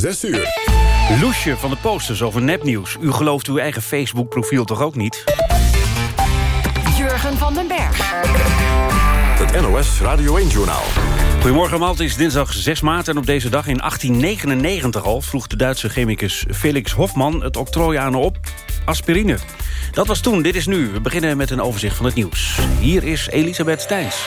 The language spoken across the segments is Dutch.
6 uur. Loesje van de posters over nepnieuws. U gelooft uw eigen Facebook-profiel toch ook niet? Jurgen van den Berg. Het NOS Radio 1-journaal. Goedemorgen allemaal, het is dinsdag 6 maart en op deze dag in 1899 al... vroeg de Duitse chemicus Felix Hofman het octrooi aan op aspirine. Dat was toen, dit is nu. We beginnen met een overzicht van het nieuws. Hier is Elisabeth Steins.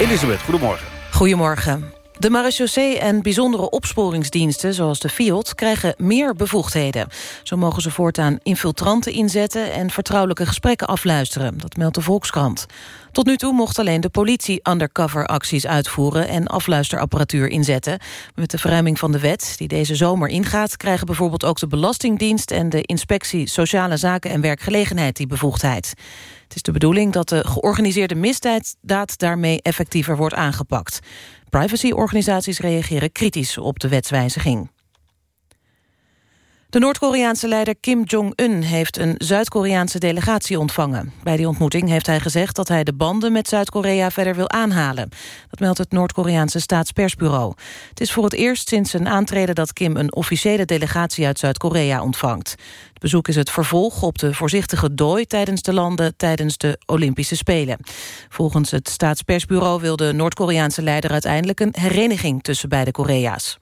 Elisabeth, goedemorgen. Goedemorgen. De marechaussee en bijzondere opsporingsdiensten, zoals de FIOD... krijgen meer bevoegdheden. Zo mogen ze voortaan infiltranten inzetten... en vertrouwelijke gesprekken afluisteren. Dat meldt de Volkskrant. Tot nu toe mocht alleen de politie undercover acties uitvoeren... en afluisterapparatuur inzetten. Met de verruiming van de wet, die deze zomer ingaat... krijgen bijvoorbeeld ook de Belastingdienst... en de Inspectie Sociale Zaken en Werkgelegenheid die bevoegdheid. Het is de bedoeling dat de georganiseerde misdaad daarmee effectiever wordt aangepakt. Privacyorganisaties reageren kritisch op de wetswijziging. De Noord-Koreaanse leider Kim Jong-un heeft een Zuid-Koreaanse delegatie ontvangen. Bij die ontmoeting heeft hij gezegd dat hij de banden met Zuid-Korea verder wil aanhalen. Dat meldt het Noord-Koreaanse staatspersbureau. Het is voor het eerst sinds zijn aantreden dat Kim een officiële delegatie uit Zuid-Korea ontvangt. Het bezoek is het vervolg op de voorzichtige dooi tijdens de landen tijdens de Olympische Spelen. Volgens het staatspersbureau wil de Noord-Koreaanse leider uiteindelijk een hereniging tussen beide Korea's.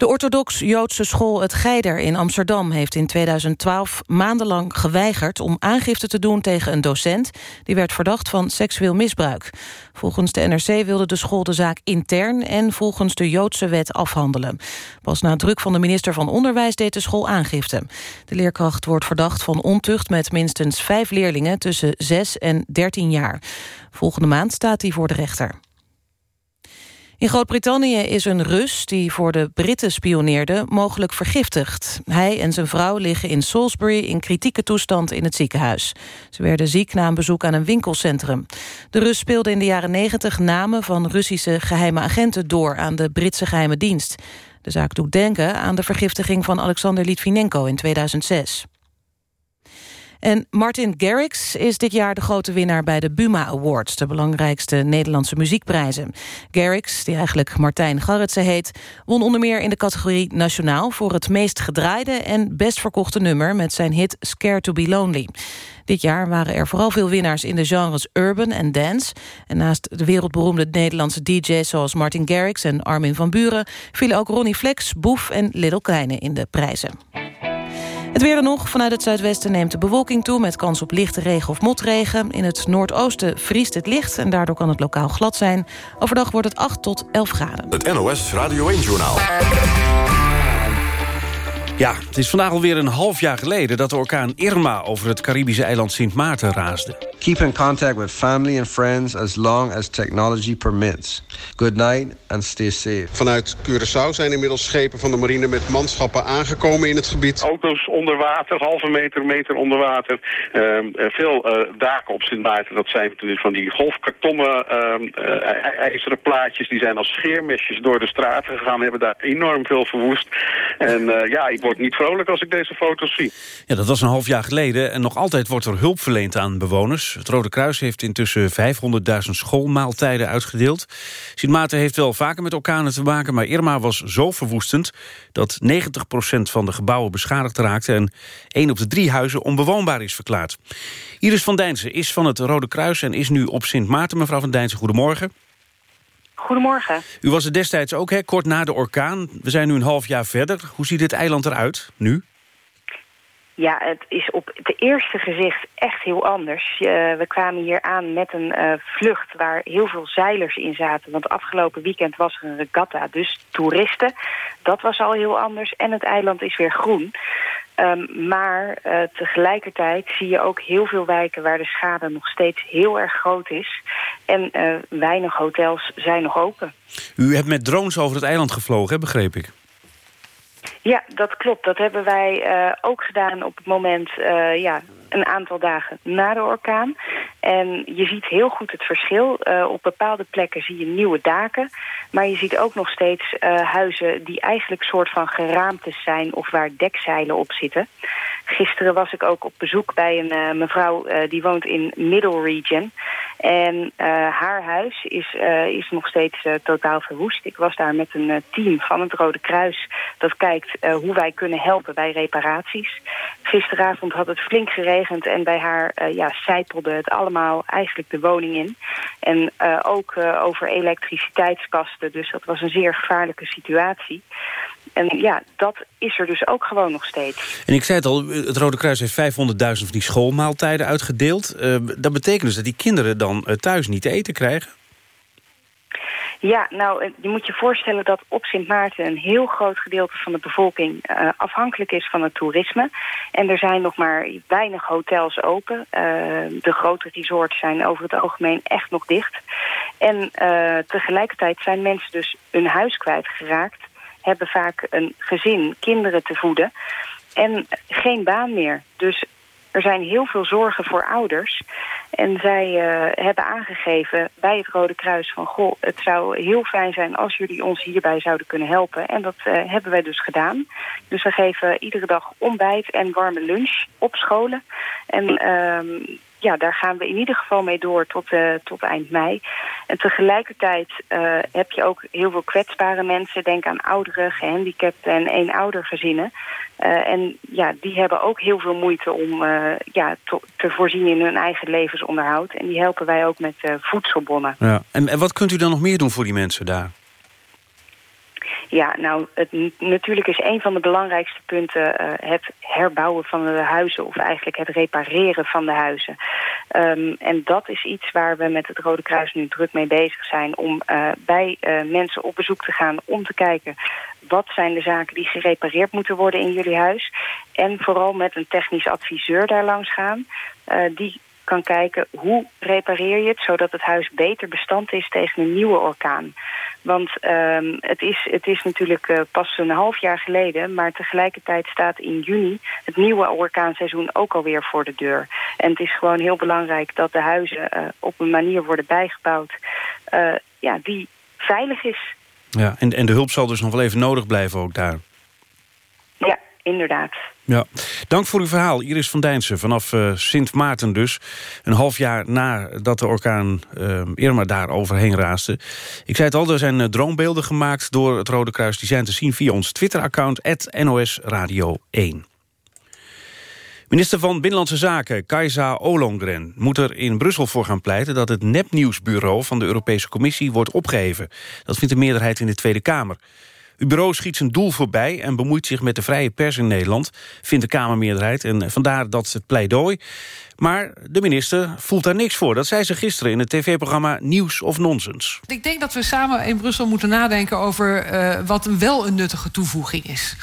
De orthodox-Joodse school Het Geider in Amsterdam... heeft in 2012 maandenlang geweigerd om aangifte te doen tegen een docent... die werd verdacht van seksueel misbruik. Volgens de NRC wilde de school de zaak intern... en volgens de Joodse wet afhandelen. Pas na druk van de minister van Onderwijs deed de school aangifte. De leerkracht wordt verdacht van ontucht met minstens vijf leerlingen... tussen 6 en 13 jaar. Volgende maand staat hij voor de rechter. In Groot-Brittannië is een Rus die voor de Britten spioneerde mogelijk vergiftigd. Hij en zijn vrouw liggen in Salisbury in kritieke toestand in het ziekenhuis. Ze werden ziek na een bezoek aan een winkelcentrum. De Rus speelde in de jaren 90 namen van Russische geheime agenten door aan de Britse geheime dienst. De zaak doet denken aan de vergiftiging van Alexander Litvinenko in 2006. En Martin Garrix is dit jaar de grote winnaar bij de Buma Awards... de belangrijkste Nederlandse muziekprijzen. Garrix, die eigenlijk Martijn Garretsen heet... won onder meer in de categorie Nationaal... voor het meest gedraaide en best verkochte nummer... met zijn hit Scared to be Lonely. Dit jaar waren er vooral veel winnaars in de genres urban en dance. En naast de wereldberoemde Nederlandse DJ's zoals Martin Garrix en Armin van Buren... vielen ook Ronnie Flex, Boef en Little Kleine in de prijzen. Het weer er nog. Vanuit het zuidwesten neemt de bewolking toe... met kans op lichte regen of motregen. In het noordoosten vriest het licht en daardoor kan het lokaal glad zijn. Overdag wordt het 8 tot 11 graden. Het NOS Radio 1-journaal. Ja, het is vandaag alweer een half jaar geleden... dat de orkaan Irma over het Caribische eiland Sint Maarten raasde. Keep in contact with family and friends as long as technology permits. Good night and stay safe. Vanuit Curaçao zijn inmiddels schepen van de marine met manschappen aangekomen in het gebied. Auto's onder water, halve meter, meter onder water. Ehm, eh, veel eh, daken op Sint Maarten, dat zijn natuurlijk van die golfkartonnen ehm, eh, ijzeren plaatjes. Die zijn als scheermesjes door de straten gegaan, hebben daar enorm veel verwoest. En ja, ik word niet vrolijk als ik deze foto's zie. Ja, dat was een half jaar geleden en nog altijd wordt er hulp verleend aan bewoners. Het Rode Kruis heeft intussen 500.000 schoolmaaltijden uitgedeeld. Sint Maarten heeft wel vaker met orkanen te maken... maar Irma was zo verwoestend dat 90% van de gebouwen beschadigd raakte... en 1 op de drie huizen onbewoonbaar is verklaard. Iris van Dijnsen is van het Rode Kruis en is nu op Sint Maarten. Mevrouw van Dijnsen, goedemorgen. Goedemorgen. U was er destijds ook, hè, kort na de orkaan. We zijn nu een half jaar verder. Hoe ziet dit eiland eruit, nu? Ja, het is op het eerste gezicht echt heel anders. we kwamen hier aan met een uh, vlucht waar heel veel zeilers in zaten. Want afgelopen weekend was er een regatta, dus toeristen. Dat was al heel anders. En het eiland is weer groen. Um, maar uh, tegelijkertijd zie je ook heel veel wijken waar de schade nog steeds heel erg groot is. En uh, weinig hotels zijn nog open. U hebt met drones over het eiland gevlogen, begreep ik? Ja, dat klopt. Dat hebben wij uh, ook gedaan op het moment, uh, ja, een aantal dagen na de orkaan. En je ziet heel goed het verschil. Uh, op bepaalde plekken zie je nieuwe daken. Maar je ziet ook nog steeds huizen die eigenlijk soort van geraamtes zijn... of waar dekzeilen op zitten. Gisteren was ik ook op bezoek bij een mevrouw die woont in Middle Region. En haar huis is, is nog steeds totaal verwoest. Ik was daar met een team van het Rode Kruis... dat kijkt hoe wij kunnen helpen bij reparaties. Gisteravond had het flink geregend en bij haar ja, zijpelde het allemaal eigenlijk de woning in. En ook over elektriciteitskasten, dus dat was een zeer gevaarlijke situatie. En ja, dat is er dus ook gewoon nog steeds. En ik zei het al, het Rode Kruis heeft 500.000 van die schoolmaaltijden uitgedeeld. Uh, dat betekent dus dat die kinderen dan uh, thuis niet te eten krijgen? Ja, nou, eh, je moet je voorstellen dat op Sint Maarten... een heel groot gedeelte van de bevolking uh, afhankelijk is van het toerisme. En er zijn nog maar weinig hotels open. Uh, de grote resorts zijn over het algemeen echt nog dicht. En tegelijkertijd zijn mensen dus hun huis kwijtgeraakt hebben vaak een gezin, kinderen te voeden en geen baan meer. Dus er zijn heel veel zorgen voor ouders. En zij uh, hebben aangegeven bij het Rode Kruis van... goh, het zou heel fijn zijn als jullie ons hierbij zouden kunnen helpen. En dat uh, hebben wij dus gedaan. Dus we geven iedere dag ontbijt en warme lunch op scholen. En uh, ja, daar gaan we in ieder geval mee door tot, uh, tot eind mei. En tegelijkertijd uh, heb je ook heel veel kwetsbare mensen. Denk aan ouderen, gehandicapten en eenoudergezinnen. Uh, en ja, die hebben ook heel veel moeite om ja, te, voorzien in hun eigen levensonderhoud. En die helpen wij ook met voedselbonnen. Ja. En, en wat kunt u dan nog meer doen voor die mensen daar? Ja, nou, het, natuurlijk is een van de belangrijkste punten uh, het herbouwen van de huizen... of eigenlijk het repareren van de huizen. Um, en dat is iets waar we met het Rode Kruis nu druk mee bezig zijn... om uh, bij uh, mensen op bezoek te gaan om te kijken... wat zijn de zaken die gerepareerd moeten worden in jullie huis. En vooral met een technisch adviseur daar langs gaan... die kan kijken hoe repareer je het... zodat het huis beter bestand is tegen een nieuwe orkaan. Want um, het, is, het is natuurlijk uh, pas een half jaar geleden... maar tegelijkertijd staat in juni het nieuwe orkaanseizoen ook alweer voor de deur. En het is gewoon heel belangrijk dat de huizen uh, op een manier worden bijgebouwd... Uh, ja, die veilig is. Ja, en, en de hulp zal dus nog wel even nodig blijven ook daar. Ja, inderdaad. Ja. Dank voor uw verhaal, Iris van Dijnsen, vanaf uh, Sint Maarten dus. Een half jaar nadat de orkaan Irma daar overheen raasde. Ik zei het al, er zijn uh, droombeelden gemaakt door het Rode Kruis. Die zijn te zien via ons Twitter-account, NOS Radio 1. Minister van Binnenlandse Zaken, Kajsa Olongren, moet er in Brussel voor gaan pleiten dat het nepnieuwsbureau van de Europese Commissie wordt opgeheven. Dat vindt de meerderheid in de Tweede Kamer. Uw bureau schiet zijn doel voorbij en bemoeit zich met de vrije pers in Nederland... vindt de Kamermeerderheid. En vandaar dat het pleidooi maar de minister voelt daar niks voor. Dat zei ze gisteren in het tv-programma Nieuws of Nonsens. Ik denk dat we samen in Brussel moeten nadenken over uh, wat wel een nuttige toevoeging is.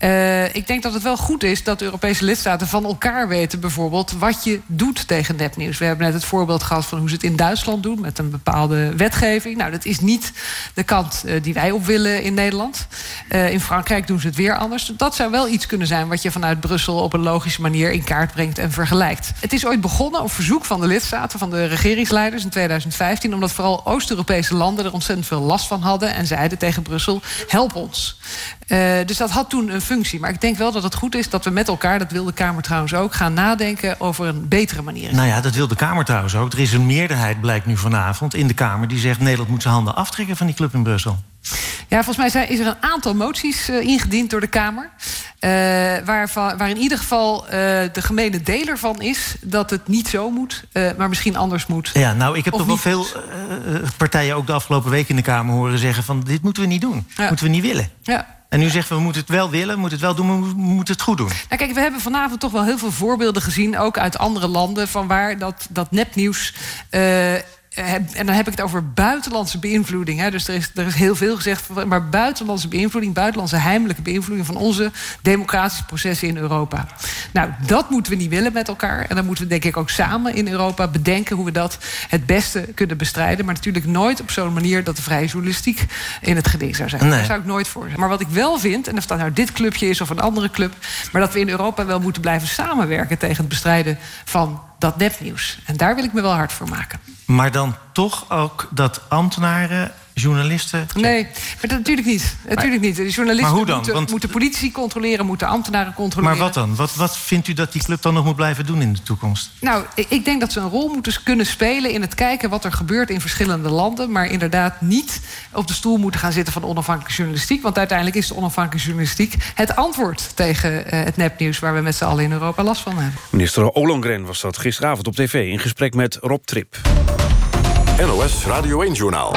Uh, ik denk dat het wel goed is dat Europese lidstaten van elkaar weten... bijvoorbeeld wat je doet tegen nepnieuws. We hebben net het voorbeeld gehad van hoe ze het in Duitsland doen... met een bepaalde wetgeving. Nou, dat is niet de kant uh, die wij op willen in Nederland. in Frankrijk doen ze het weer anders. Dat zou wel iets kunnen zijn wat je vanuit Brussel... op een logische manier in kaart brengt en vergelijkt. Het is ooit begonnen op verzoek van de lidstaten, van de regeringsleiders in 2015, omdat vooral Oost-Europese landen er ontzettend veel last van hadden en zeiden tegen Brussel: help ons. Uh, dus dat had toen een functie. Maar ik denk wel dat het goed is dat we met elkaar, dat wil de Kamer trouwens ook, gaan nadenken over een betere manier. Nou ja, dat wil de Kamer trouwens ook. Er is een meerderheid, blijkt nu vanavond, in de Kamer die zegt Nederland moet zijn handen aftrekken van die club in Brussel. Ja, volgens mij is er een aantal moties uh, ingediend door de Kamer. Uh, waar, waar in ieder geval uh, de gemene deler van is dat het niet zo moet, maar misschien anders moet. Ja, nou, ik heb toch wel veel partijen ook de afgelopen week in de Kamer horen zeggen: van dit moeten we niet doen. Ja. Moeten we niet willen. Ja. En nu zeggen we, we moeten het wel willen, we moeten het wel doen, we moeten het goed doen. Nou kijk, we hebben vanavond toch wel heel veel voorbeelden gezien... ook uit andere landen, van waar dat, dat nepnieuws... Uh, en dan heb ik het over buitenlandse beïnvloeding. Hè. Dus er is, er is heel veel gezegd, maar buitenlandse beïnvloeding, buitenlandse heimelijke beïnvloeding van onze democratische processen in Europa. Nou, dat moeten we niet willen met elkaar. En dan moeten we denk ik ook samen in Europa bedenken hoe we dat het beste kunnen bestrijden. Maar natuurlijk nooit op zo'n manier dat de vrije journalistiek in het geding zou zijn. Nee. Daar zou ik nooit voor zijn. Maar wat ik wel vind, en of dat nou dit clubje is of een andere club, maar dat we in Europa wel moeten blijven samenwerken tegen het bestrijden van dat nepnieuws. En daar wil ik me wel hard voor maken. Maar dan toch ook dat ambtenaren journalisten? Nee, maar dat natuurlijk niet. Natuurlijk niet. De journalisten maar hoe dan? Moeten, Want... moeten politie controleren, moeten ambtenaren controleren. Maar wat dan? Wat, wat vindt u dat die club dan nog moet blijven doen in de toekomst? Nou, ik denk dat ze een rol moeten kunnen spelen in het kijken wat er gebeurt in verschillende landen. Maar inderdaad niet op de stoel moeten gaan zitten van onafhankelijke journalistiek. Want uiteindelijk is de onafhankelijke journalistiek het antwoord tegen uh, het nepnieuws waar we met z'n allen in Europa last van hebben. Minister Ollongren was dat gisteravond op tv in gesprek met Rob Trip. NOS Radio 1-journaal.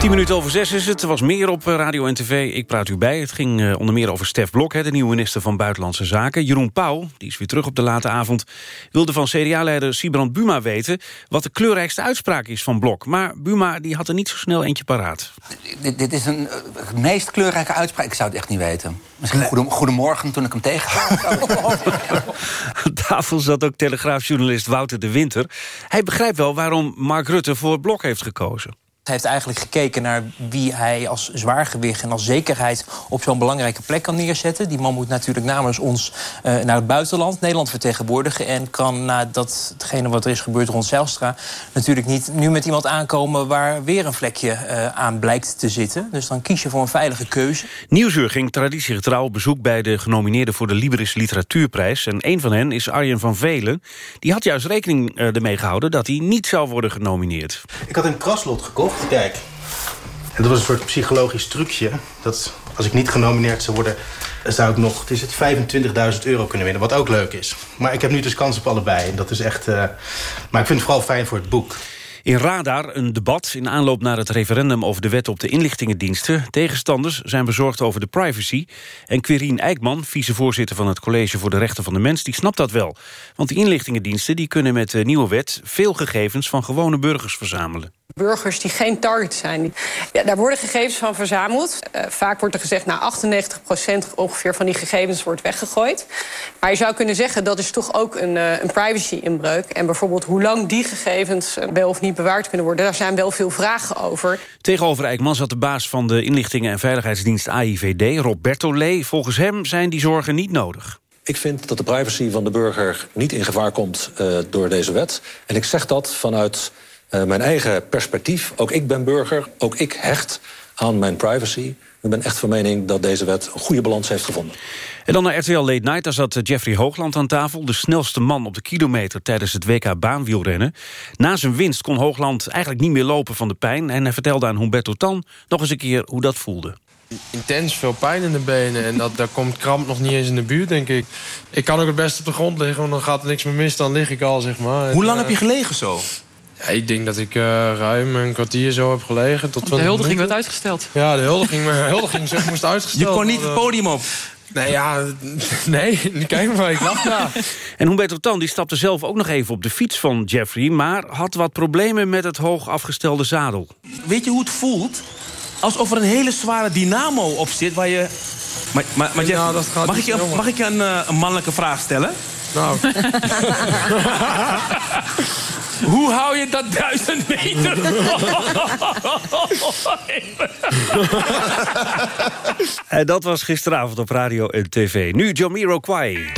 10 minuten over zes is het. Er was meer op eh, radio en tv. Ik praat u bij. Het ging uh, onder meer over Stef Blok, hè, de nieuwe minister van Buitenlandse Zaken. Jeroen Pauw, die is weer terug op de late avond... wilde van CDA-leider Sibrand Buma weten... wat de kleurrijkste uitspraak is van Blok. Maar Buma die had er niet zo snel eentje paraat. Dit, dit is een uh, meest kleurrijke uitspraak. Ik zou het echt niet weten. Misschien goedemorgen toen ik hem tegenkwam. Aan tafel zat ook telegraafjournalist Wouter de Winter. Hij begrijpt wel waarom Mark Rutte voor Blok heeft gekozen. Hij heeft eigenlijk gekeken naar wie hij als zwaargewicht en als zekerheid op zo'n belangrijke plek kan neerzetten. Die man moet natuurlijk namens ons uh, naar het buitenland, Nederland vertegenwoordigen. En kan na datgene wat er is gebeurd rond Zijlstra natuurlijk niet nu met iemand aankomen waar weer een vlekje uh, aan blijkt te zitten. Dus dan kies je voor een veilige keuze. Nieuwsuur ging traditiegetrouw op bezoek bij de genomineerden voor de Liberis Literatuurprijs. En een van hen is Arjen van Velen. Die had juist rekening uh, ermee gehouden dat hij niet zou worden genomineerd. Ik had een kraslot gekocht. Kijk, en dat was een soort psychologisch trucje. Dat als ik niet genomineerd zou worden, zou ik nog, het is het 25.000 euro kunnen winnen. Wat ook leuk is. Maar ik heb nu dus kans op allebei. En dat is echt, uh, maar ik vind het vooral fijn voor het boek. In Radar een debat in aanloop naar het referendum over de wet op de inlichtingendiensten. Tegenstanders zijn bezorgd over de privacy. En Quirine Eijkman, vicevoorzitter van het College voor de Rechten van de Mens, die snapt dat wel. Want die inlichtingendiensten die kunnen met de nieuwe wet veel gegevens van gewone burgers verzamelen. Burgers die geen target zijn. Ja, daar worden gegevens van verzameld. Uh, vaak wordt er gezegd, nou 98% ongeveer van die gegevens wordt weggegooid. Maar je zou kunnen zeggen, dat is toch ook een, uh, een privacy-inbreuk. En bijvoorbeeld hoe lang die gegevens wel of niet bewaard kunnen worden... daar zijn wel veel vragen over. Tegenover Eijkman zat de baas van de inlichtingen- en veiligheidsdienst AIVD, Rob Bertolet. Volgens hem zijn die zorgen niet nodig. Ik vind dat de privacy van de burger niet in gevaar komt uh, door deze wet. En ik zeg dat vanuit uh, mijn eigen perspectief. Ook ik ben burger, ook ik hecht aan mijn privacy. Ik ben echt van mening dat deze wet een goede balans heeft gevonden. En dan naar RTL Late Night, daar zat Jeffrey Hoogland aan tafel... de snelste man op de kilometer tijdens het WK baanwielrennen. Na zijn winst kon Hoogland eigenlijk niet meer lopen van de pijn... en hij vertelde aan Humberto Tan nog eens een keer hoe dat voelde. Intens veel pijn in de benen en dat, daar komt kramp nog niet eens in de buurt, denk ik. Ik kan ook het beste op de grond liggen, want dan gaat er niks meer mis, dan lig ik al, zeg maar. Hoe lang en, heb je gelegen zo? Ja, ik denk dat ik uh, ruim een kwartier zo heb gelegen. Tot de huldiging werd uitgesteld. Ja, de huldiging, de huldiging moest uitgesteld Je kon niet het podium op? Nee, ja, nee, kijk maar, ik lach ja. En Humberto Tan die stapte zelf ook nog even op de fiets van Jeffrey... maar had wat problemen met het hoog afgestelde zadel. Weet je hoe het voelt? Alsof er een hele zware dynamo op zit waar je... Maar, maar, maar nou, mag, ik je, mag ik je een, uh, een mannelijke vraag stellen? Nou. Hoe hou je dat duizend meter? en dat was gisteravond op radio en tv. Nu Jamiroquai.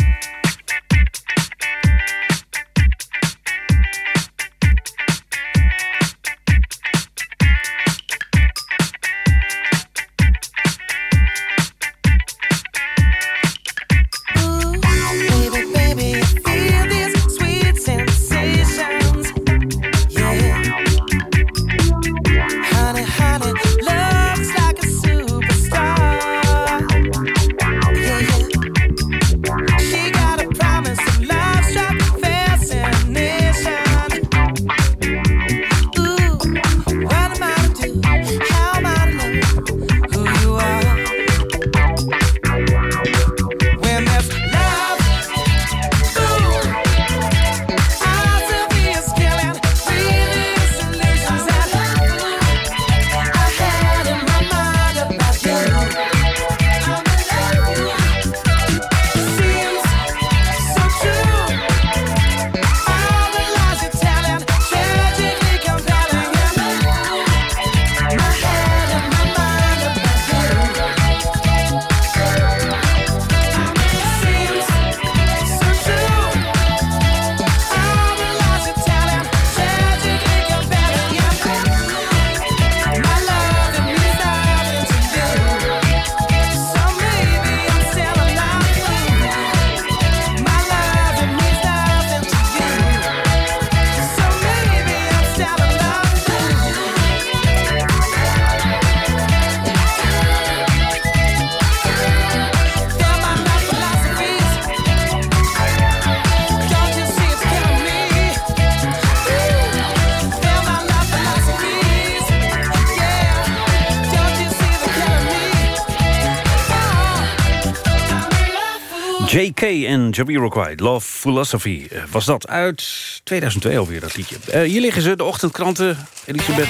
J.K. en Jamiroquai, Love Philosophy. Eh, was dat uit 2002 alweer, dat liedje. Uh, hier liggen ze, de ochtendkranten. Elisabeth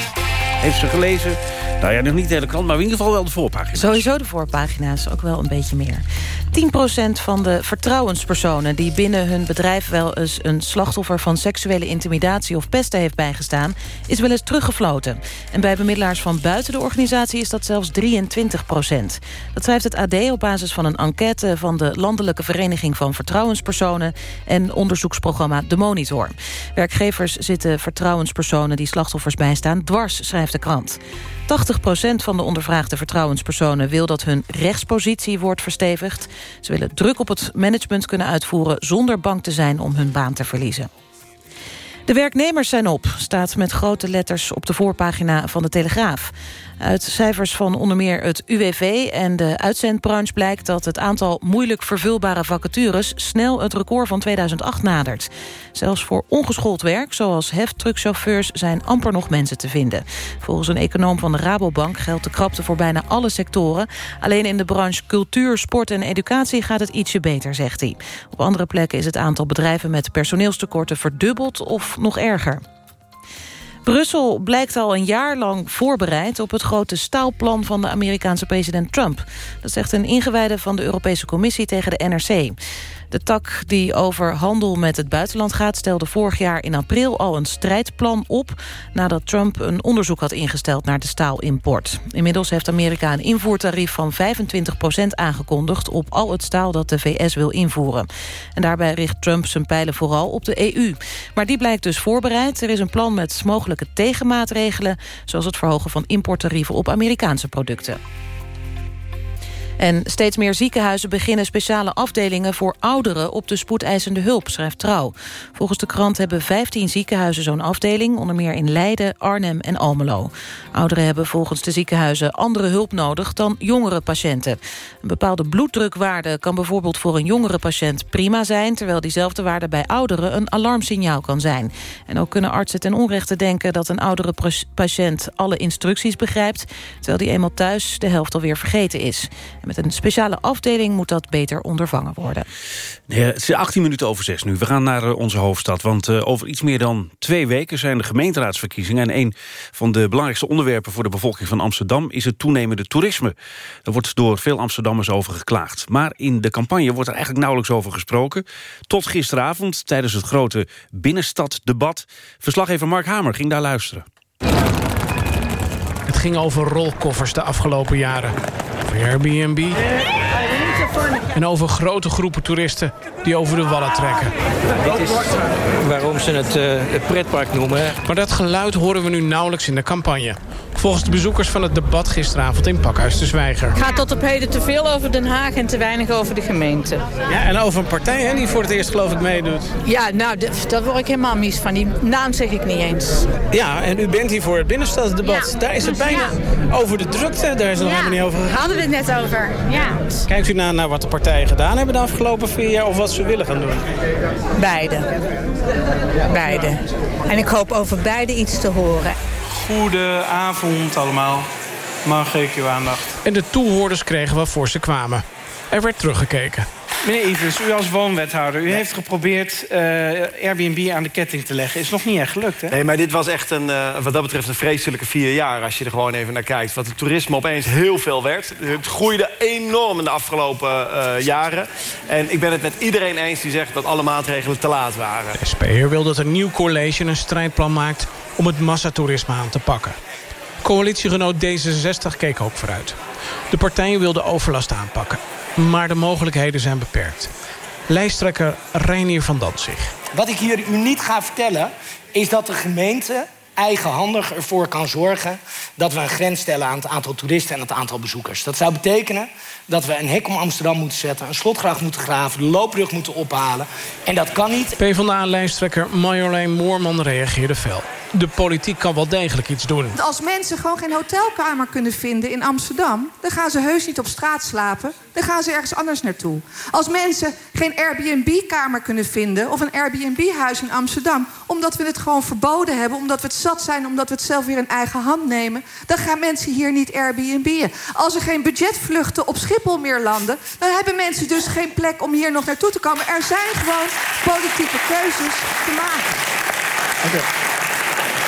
heeft ze gelezen. Nou ja, nog niet de hele krant, maar in ieder geval wel de voorpagina's. Sowieso de voorpagina's, ook wel een beetje meer. 10% van de vertrouwenspersonen die binnen hun bedrijf... wel eens een slachtoffer van seksuele intimidatie of pesten heeft bijgestaan... is wel eens teruggefloten. En bij bemiddelaars van buiten de organisatie is dat zelfs 23% Dat schrijft het AD op basis van een enquête... van de Landelijke Vereniging van Vertrouwenspersonen... en onderzoeksprogramma De Monitor. Werkgevers zitten vertrouwenspersonen die slachtoffers bijstaan... dwars, schrijft de krant. 80% van de ondervraagde vertrouwenspersonen wil dat hun rechtspositie wordt verstevigd. Ze willen druk op het management kunnen uitvoeren zonder bang te zijn om hun baan te verliezen. De werknemers zijn op, staat met grote letters op de voorpagina van de Telegraaf. Uit cijfers van onder meer het UWV en de uitzendbranche blijkt dat het aantal moeilijk vervulbare vacatures snel het record van 2008 nadert. Zelfs voor ongeschoold werk, zoals heftruckchauffeurs, zijn amper nog mensen te vinden. Volgens een econoom van de Rabobank geldt de krapte voor bijna alle sectoren. Alleen in de branche cultuur, sport en educatie gaat het ietsje beter, zegt hij. Op andere plekken is het aantal bedrijven met personeelstekorten verdubbeld of nog erger. Brussel blijkt al een jaar lang voorbereid op het grote staalplan van de Amerikaanse president Trump. Dat zegt een ingewijde van de Europese Commissie tegen de NRC. De tak die over handel met het buitenland gaat... stelde vorig jaar in april al een strijdplan op... nadat Trump een onderzoek had ingesteld naar de staalimport. Inmiddels heeft Amerika een invoertarief van 25% aangekondigd... op al het staal dat de VS wil invoeren. En daarbij richt Trump zijn pijlen vooral op de EU. Maar die blijkt dus voorbereid. Er is een plan met mogelijke tegenmaatregelen... zoals het verhogen van importtarieven op Amerikaanse producten. En steeds meer ziekenhuizen beginnen speciale afdelingen voor ouderen op de spoedeisende hulp, schrijft Trouw. Volgens de krant hebben 15 ziekenhuizen zo'n afdeling, onder meer in Leiden, Arnhem en Almelo. Ouderen hebben volgens de ziekenhuizen andere hulp nodig dan jongere patiënten. Een bepaalde bloeddrukwaarde kan bijvoorbeeld voor een jongere patiënt prima zijn, terwijl diezelfde waarde bij ouderen een alarmsignaal kan zijn. En ook kunnen artsen ten onrechte denken dat een oudere patiënt alle instructies begrijpt, terwijl die eenmaal thuis de helft alweer vergeten is. Met een speciale afdeling moet dat beter ondervangen worden. Nee, het is 18 minuten over 6 nu. We gaan naar eh, onze hoofdstad. Want uh, over iets meer dan twee weken zijn de gemeenteraadsverkiezingen. En een van de belangrijkste onderwerpen voor de bevolking van Amsterdam... is het toenemende toerisme. Er wordt door veel Amsterdammers over geklaagd. Maar in de campagne wordt er eigenlijk nauwelijks over gesproken. Tot gisteravond, tijdens het grote binnenstaddebat. Verslaggever Mark Hamer ging daar luisteren. Het ging over rolkoffers de afgelopen jaren. Airbnb. En over grote groepen toeristen die over de wallen trekken. Dit is waarom ze het, uh, het pretpark noemen. Maar dat geluid horen we nu nauwelijks in de campagne. Volgens de bezoekers van het debat gisteravond in Pakhuis de Zwijger. Het gaat tot op heden te veel over Den Haag en te weinig over de gemeente. Ja, en over een partij hè, die voor het eerst geloof ik meedoet. Ja, nou, daar word ik helemaal mis van. Die naam zeg ik niet eens. Ja, en u bent hier voor het binnenstadsdebat. Daar is het bijna over de drukte. Daar is het nog helemaal niet over gegaan. Hadden we het net over, ja. Kijkt u naar, naar wat de partijen gedaan hebben de afgelopen vier jaar... of wat ze willen gaan doen? Beide. Beide. En ik hoop over beide iets te horen. Goedenavond allemaal. Mag ik uw aandacht? En de toehoorders kregen wat voor ze kwamen. Er werd teruggekeken. Meneer Ivers, u als woonwethouder, u heeft geprobeerd uh, Airbnb aan de ketting te leggen. Is nog niet echt gelukt, hè? Nee, maar dit was echt een, uh, wat dat betreft een vreselijke vier jaar... als je er gewoon even naar kijkt. Want het toerisme opeens heel veel werd. Het groeide enorm in de afgelopen uh, jaren. En ik ben het met iedereen eens die zegt dat alle maatregelen te laat waren. De SPR wil dat een nieuw college een strijdplan maakt... om het massatoerisme aan te pakken. Coalitiegenoot D66 keek ook vooruit. De partijen wilden overlast aanpakken maar de mogelijkheden zijn beperkt. Lijsttrekker Reinier van Danzig. Wat ik hier u niet ga vertellen... is dat de gemeente eigenhandig ervoor kan zorgen... dat we een grens stellen aan het aantal toeristen en het aantal bezoekers. Dat zou betekenen dat we een hek om Amsterdam moeten zetten... een slotgracht moeten graven, de loopbrug moeten ophalen. En dat kan niet. PvdA-lijsttrekker Marjolein Moorman reageerde fel. De politiek kan wel degelijk iets doen. Als mensen gewoon geen hotelkamer kunnen vinden in Amsterdam... dan gaan ze heus niet op straat slapen. Dan gaan ze ergens anders naartoe. Als mensen geen Airbnb-kamer kunnen vinden... of een Airbnb-huis in Amsterdam... omdat we het gewoon verboden hebben, omdat we het zat zijn... omdat we het zelf weer in eigen hand nemen... dan gaan mensen hier niet Airbnb'en. Als er geen budgetvluchten op Schiphol meer landen... dan hebben mensen dus geen plek om hier nog naartoe te komen. Er zijn gewoon politieke keuzes te maken.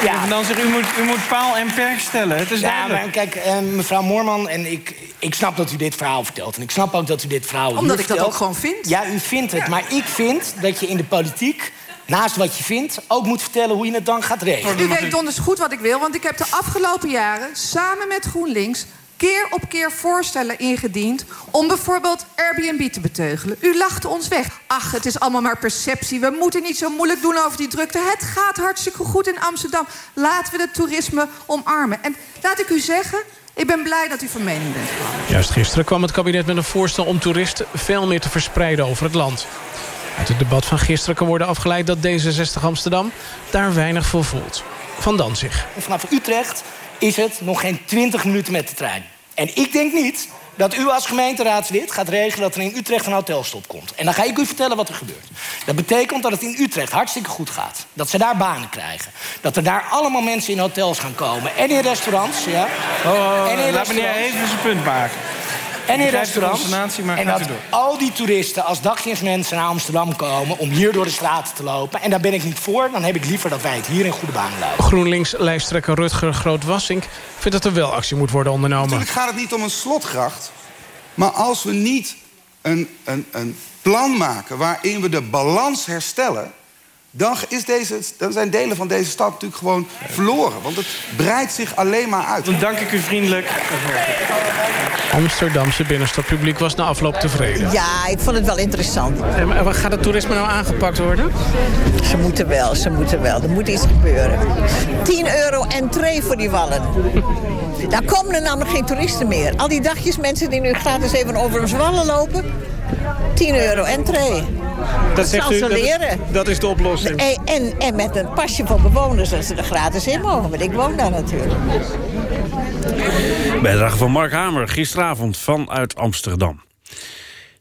Ja. Dan zeg u moet, u moet paal en perk stellen. Het is ja, maar kijk, eh, mevrouw Moorman, en ik, ik snap dat u dit verhaal vertelt. En ik snap ook dat u dit verhaal Omdat ik vertelt. dat ook gewoon vind. Ja, u vindt het. Maar ik vind dat je in de politiek, naast wat je vindt... ook moet vertellen hoe je het dan gaat regelen. U weet donders goed wat ik wil, want ik heb de afgelopen jaren... samen met GroenLinks keer op keer voorstellen ingediend... om bijvoorbeeld Airbnb te beteugelen. U lachte ons weg. Ach, het is allemaal maar perceptie. We moeten niet zo moeilijk doen over die drukte. Het gaat hartstikke goed in Amsterdam. Laten we het toerisme omarmen. En laat ik u zeggen, ik ben blij dat u van mening bent. Juist gisteren kwam het kabinet met een voorstel om toeristen veel meer te verspreiden over het land. Uit het debat van gisteren kan worden afgeleid dat D66 Amsterdam daar weinig voor voelt. Van Danzig. Vanaf Utrecht is het nog geen 20 minuten met de trein. En ik denk niet dat u als gemeenteraadslid gaat regelen... dat er in Utrecht een hotelstop komt. En dan ga ik u vertellen wat er gebeurt. Dat betekent dat het in Utrecht hartstikke goed gaat. Dat ze daar banen krijgen. Dat er daar allemaal mensen in hotels gaan komen. En in restaurants, ja. Oh, en in laat meneer even zijn punt maken. En in restaurants. en gaat dat u door. al die toeristen als dagjesmensen naar Amsterdam komen... om hier door de straten te lopen. En daar ben ik niet voor. Dan heb ik liever dat wij het hier in goede banen lopen. GroenLinks-lijsttrekker Rutger Groot-Wassink vindt dat er wel actie moet worden ondernomen. Natuurlijk gaat het niet om een slotgracht. Maar als we niet een, een, een plan maken waarin we de balans herstellen... Dan, is deze, dan zijn delen van deze stad natuurlijk gewoon verloren. Want het breidt zich alleen maar uit. Dan dank ik u vriendelijk. Amsterdamse binnenstadpubliek was na afloop tevreden. Ja, ik vond het wel interessant. En gaat het toerisme nou aangepakt worden? Ze moeten wel, ze moeten wel. Er moet iets gebeuren. 10 euro entree voor die wallen. Daar komen er namelijk geen toeristen meer. Al die dagjes mensen die nu gratis even over ons wallen lopen. 10 euro entree. Dat, zegt zal u, ze dat is- leren. dat is de oplossing. En, en, en met een pasje voor bewoners dat ze er gratis in mogen. Want ik woon daar natuurlijk. Bijdrage van Mark Hamer, gisteravond vanuit Amsterdam.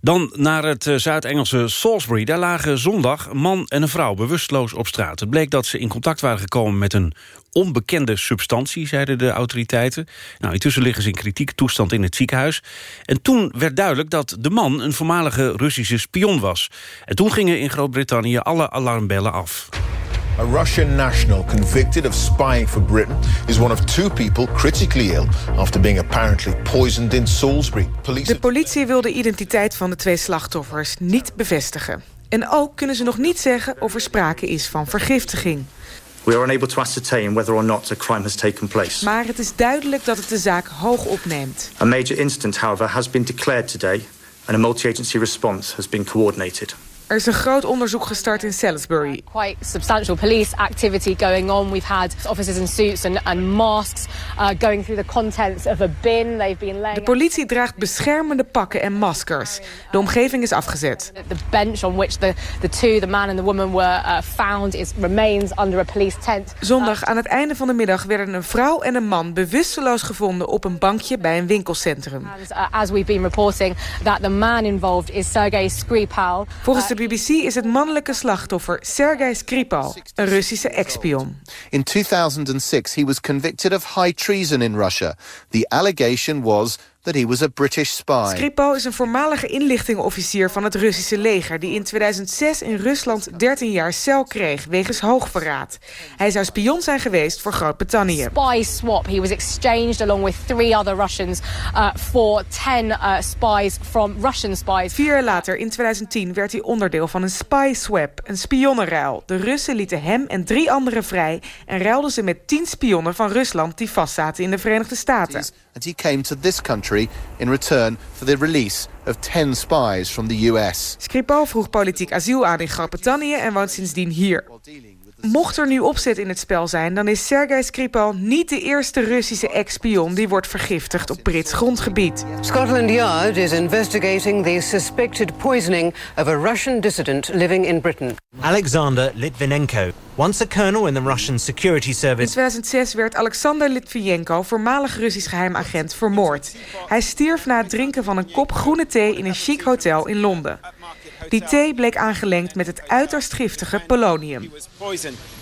Dan naar het eh, Zuid-Engelse Salisbury. Daar lagen zondag een man en een vrouw bewusteloos op straat. Het bleek dat ze in contact waren gekomen met een onbekende substantie, zeiden de autoriteiten. Nou, intussen liggen ze in kritieke toestand in het ziekenhuis. En toen werd duidelijk dat de man een voormalige Russische spion was. En toen gingen in Groot-Brittannië alle alarmbellen af. A Russian national convicted of spying for Britain is one of two people critically ill after being apparently poisoned in Salisbury. Police De politie wil de identiteit van de twee slachtoffers niet bevestigen. En ook kunnen ze nog niet zeggen of er sprake is van vergiftiging. We are unable to ascertain whether or not a crime has taken place. Maar het is duidelijk dat het de zaak hoog opneemt. A major incident, however, has been declared today and a multi-agency response has been coordinated. Er is een groot onderzoek gestart in Salisbury. quite substantial police activity going on. We've had officers in suits and, and masks uh, going through the contents of a bin. They've been laying De politie draagt beschermende pakken en maskers. De omgeving is afgezet. the bench on which the, the two, the man and the woman, were uh, found is remains under a police tent. Zondag aan het einde van de middag werden een vrouw en een man bewusteloos gevonden op een bankje bij een winkelcentrum. And, uh, as we've been reporting, that the man involved is Sergei Skripal. Volgens de BBC is het mannelijke slachtoffer Sergei Skripal, een Russische ex-spion. In 2006, he was convicted of high treason in Russia. The allegation was that he was a British spy. Skripal is een voormalige inlichtingenofficier van het Russische leger... die in 2006 in Rusland 13 jaar cel kreeg wegens hoogverraad. Hij zou spion zijn geweest voor Groot-Brittannië. Spy swap. He was exchanged along with three other Russians uh, for 10 uh, spies from Russian spies. Vier jaar later, in 2010, werd hij onderdeel van een spy swap, een spionnenruil. De Russen lieten hem en drie anderen vrij... en ruilden ze met tien spionnen van Rusland die vastzaten in de Verenigde Staten. And he came to this country in return for the release of 10 spies from the US. Skripal vroeg politiek asiel aan in Groot-Brittannië en woont sindsdien hier. Mocht er nu opzet in het spel zijn, dan is Sergei Skripal niet de eerste Russische ex-spion die wordt vergiftigd op Brits grondgebied. Scotland Yard is investigating the suspected poisoning of a Russian dissident living in Britain. Alexander Litvinenko, once a colonel in the Russian security In service. 2006 werd Alexander Litvinenko, voormalig Russisch geheimagent, vermoord. Hij stierf na het drinken van een kop groene thee in een chic hotel in Londen. Die thee bleek aangelengd met het uiterst giftige polonium.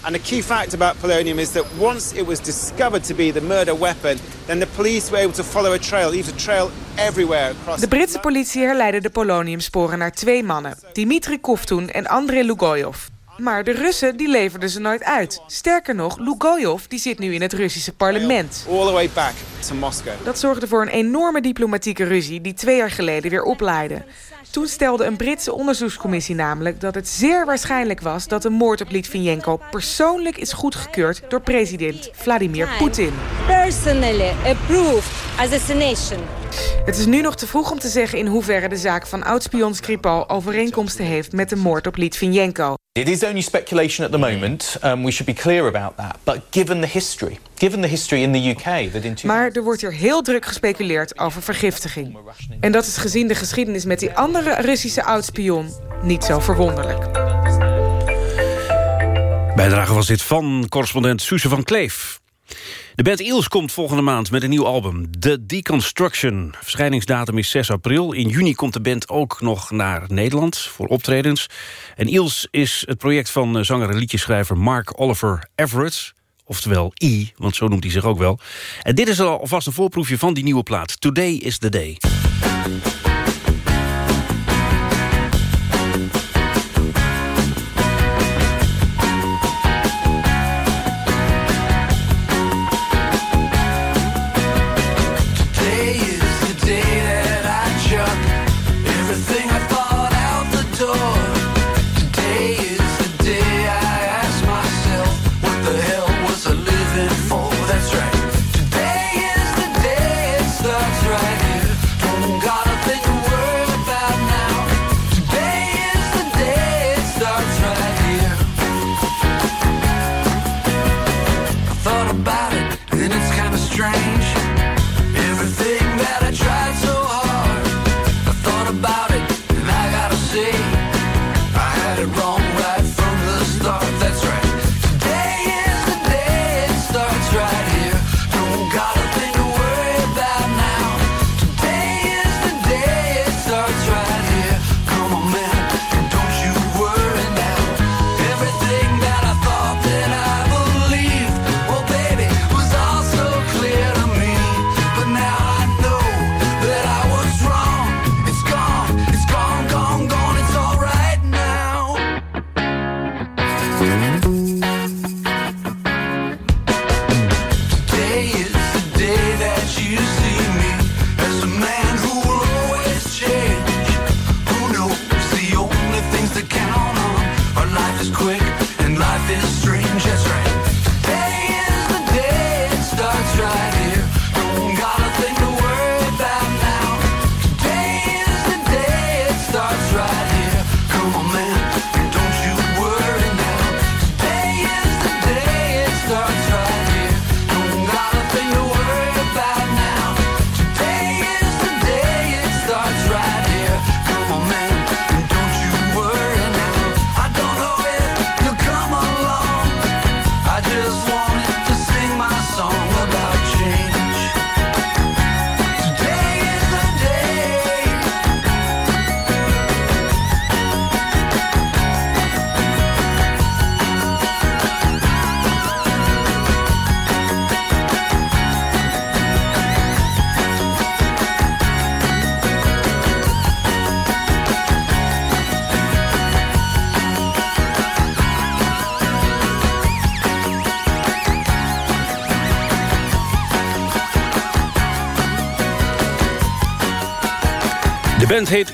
And key fact about polonium is that once it was discovered to be the murder weapon, then the police were able to follow a trail, leave a trail everywhere across. De Britse politie herleidde de poloniumsporen naar twee mannen, Dimitri Kovtun en Andrei Lugoyov. Maar de Russen die leverden ze nooit uit. Sterker nog, Lugoyov die zit nu in het Russische parlement. All the way back to Moscow. Dat zorgde voor een enorme diplomatieke ruzie die twee jaar geleden weer oplaaide. Toen stelde een Britse onderzoekscommissie namelijk dat het zeer waarschijnlijk was dat de moord op Litvinenko persoonlijk is goedgekeurd door president Vladimir Poetin. Personally approved assassination. Het is nu nog te vroeg om te zeggen in hoeverre de zaak van oudspion Skripal overeenkomsten heeft met de moord op Litvinenko. It is only speculation at the moment. Um, we should be clear about that. But given the history, given the history in the UK that in two- Maar er wordt hier heel druk gespeculeerd over vergiftiging. En dat is gezien de geschiedenis met die andere Russische oudspion niet zo verwonderlijk. Bijdrage was dit van correspondent Suze van Kleef. De band Eels komt volgende maand met een nieuw album, The Deconstruction. Verschijningsdatum is 6 april. In juni komt de band ook nog naar Nederland voor optredens. En Eels is het project van zanger en liedjeschrijver Mark Oliver Everett. Oftewel E, want zo noemt hij zich ook wel. En dit is alvast een voorproefje van die nieuwe plaat. Today is the day.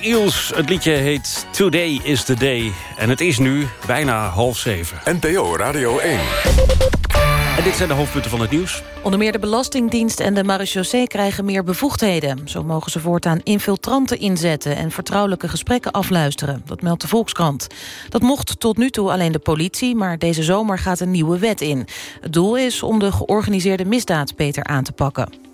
Eels, het liedje heet Today is the Day. En het is nu bijna half zeven. NPO Radio 1. En dit zijn de hoofdpunten van het nieuws. Onder meer de Belastingdienst en de marechaussee krijgen meer bevoegdheden. Zo mogen ze voortaan infiltranten inzetten... en vertrouwelijke gesprekken afluisteren. Dat meldt de Volkskrant. Dat mocht tot nu toe alleen de politie... maar deze zomer gaat een nieuwe wet in. Het doel is om de georganiseerde misdaad beter aan te pakken.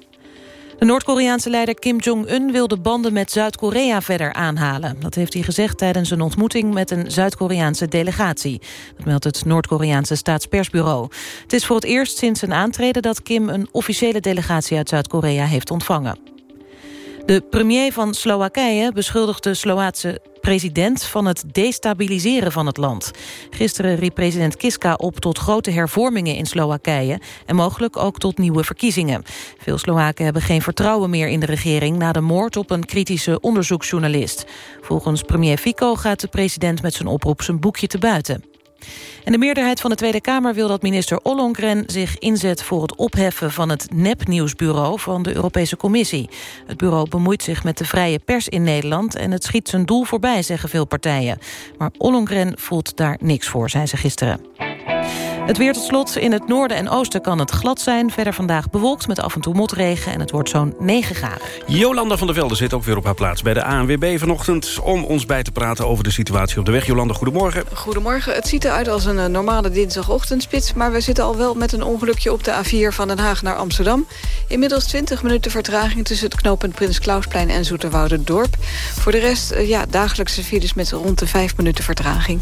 De Noord-Koreaanse leider Kim Jong-un wil de banden met Zuid-Korea verder aanhalen. Dat heeft hij gezegd tijdens een ontmoeting met een Zuid-Koreaanse delegatie. Dat meldt het Noord-Koreaanse staatspersbureau. Het is voor het eerst sinds zijn aantreden dat Kim een officiële delegatie uit Zuid-Korea heeft ontvangen. De premier van Slowakije beschuldigt de Sloaatse president van het destabiliseren van het land. Gisteren riep president Kiska op tot grote hervormingen in Slowakije... en mogelijk ook tot nieuwe verkiezingen. Veel Slowaken hebben geen vertrouwen meer in de regering... na de moord op een kritische onderzoeksjournalist. Volgens premier Fico gaat de president met zijn oproep zijn boekje te buiten. En de meerderheid van de Tweede Kamer wil dat minister Ollongren zich inzet voor het opheffen van het nepnieuwsbureau van de Europese Commissie. Het bureau bemoeit zich met de vrije pers in Nederland en het schiet zijn doel voorbij, zeggen veel partijen. Maar Ollongren voelt daar niks voor, zei ze gisteren. Het weer tot slot. In het noorden en oosten kan het glad zijn. Verder vandaag bewolkt met af en toe motregen. En het wordt zo'n 9 graden. Jolanda van der Velde zit ook weer op haar plaats bij de ANWB vanochtend... om ons bij te praten over de situatie op de weg. Jolanda, goedemorgen. Goedemorgen. Het ziet eruit als een eh, normale dinsdagochtendspits... maar we zitten al wel met een ongelukje op de A4 van Den Haag naar Amsterdam. Inmiddels 20 minuten vertraging tussen het knooppunt Prins Klausplein en Dorp. Voor de rest, eh, ja, dagelijkse files met rond de 5 minuten vertraging.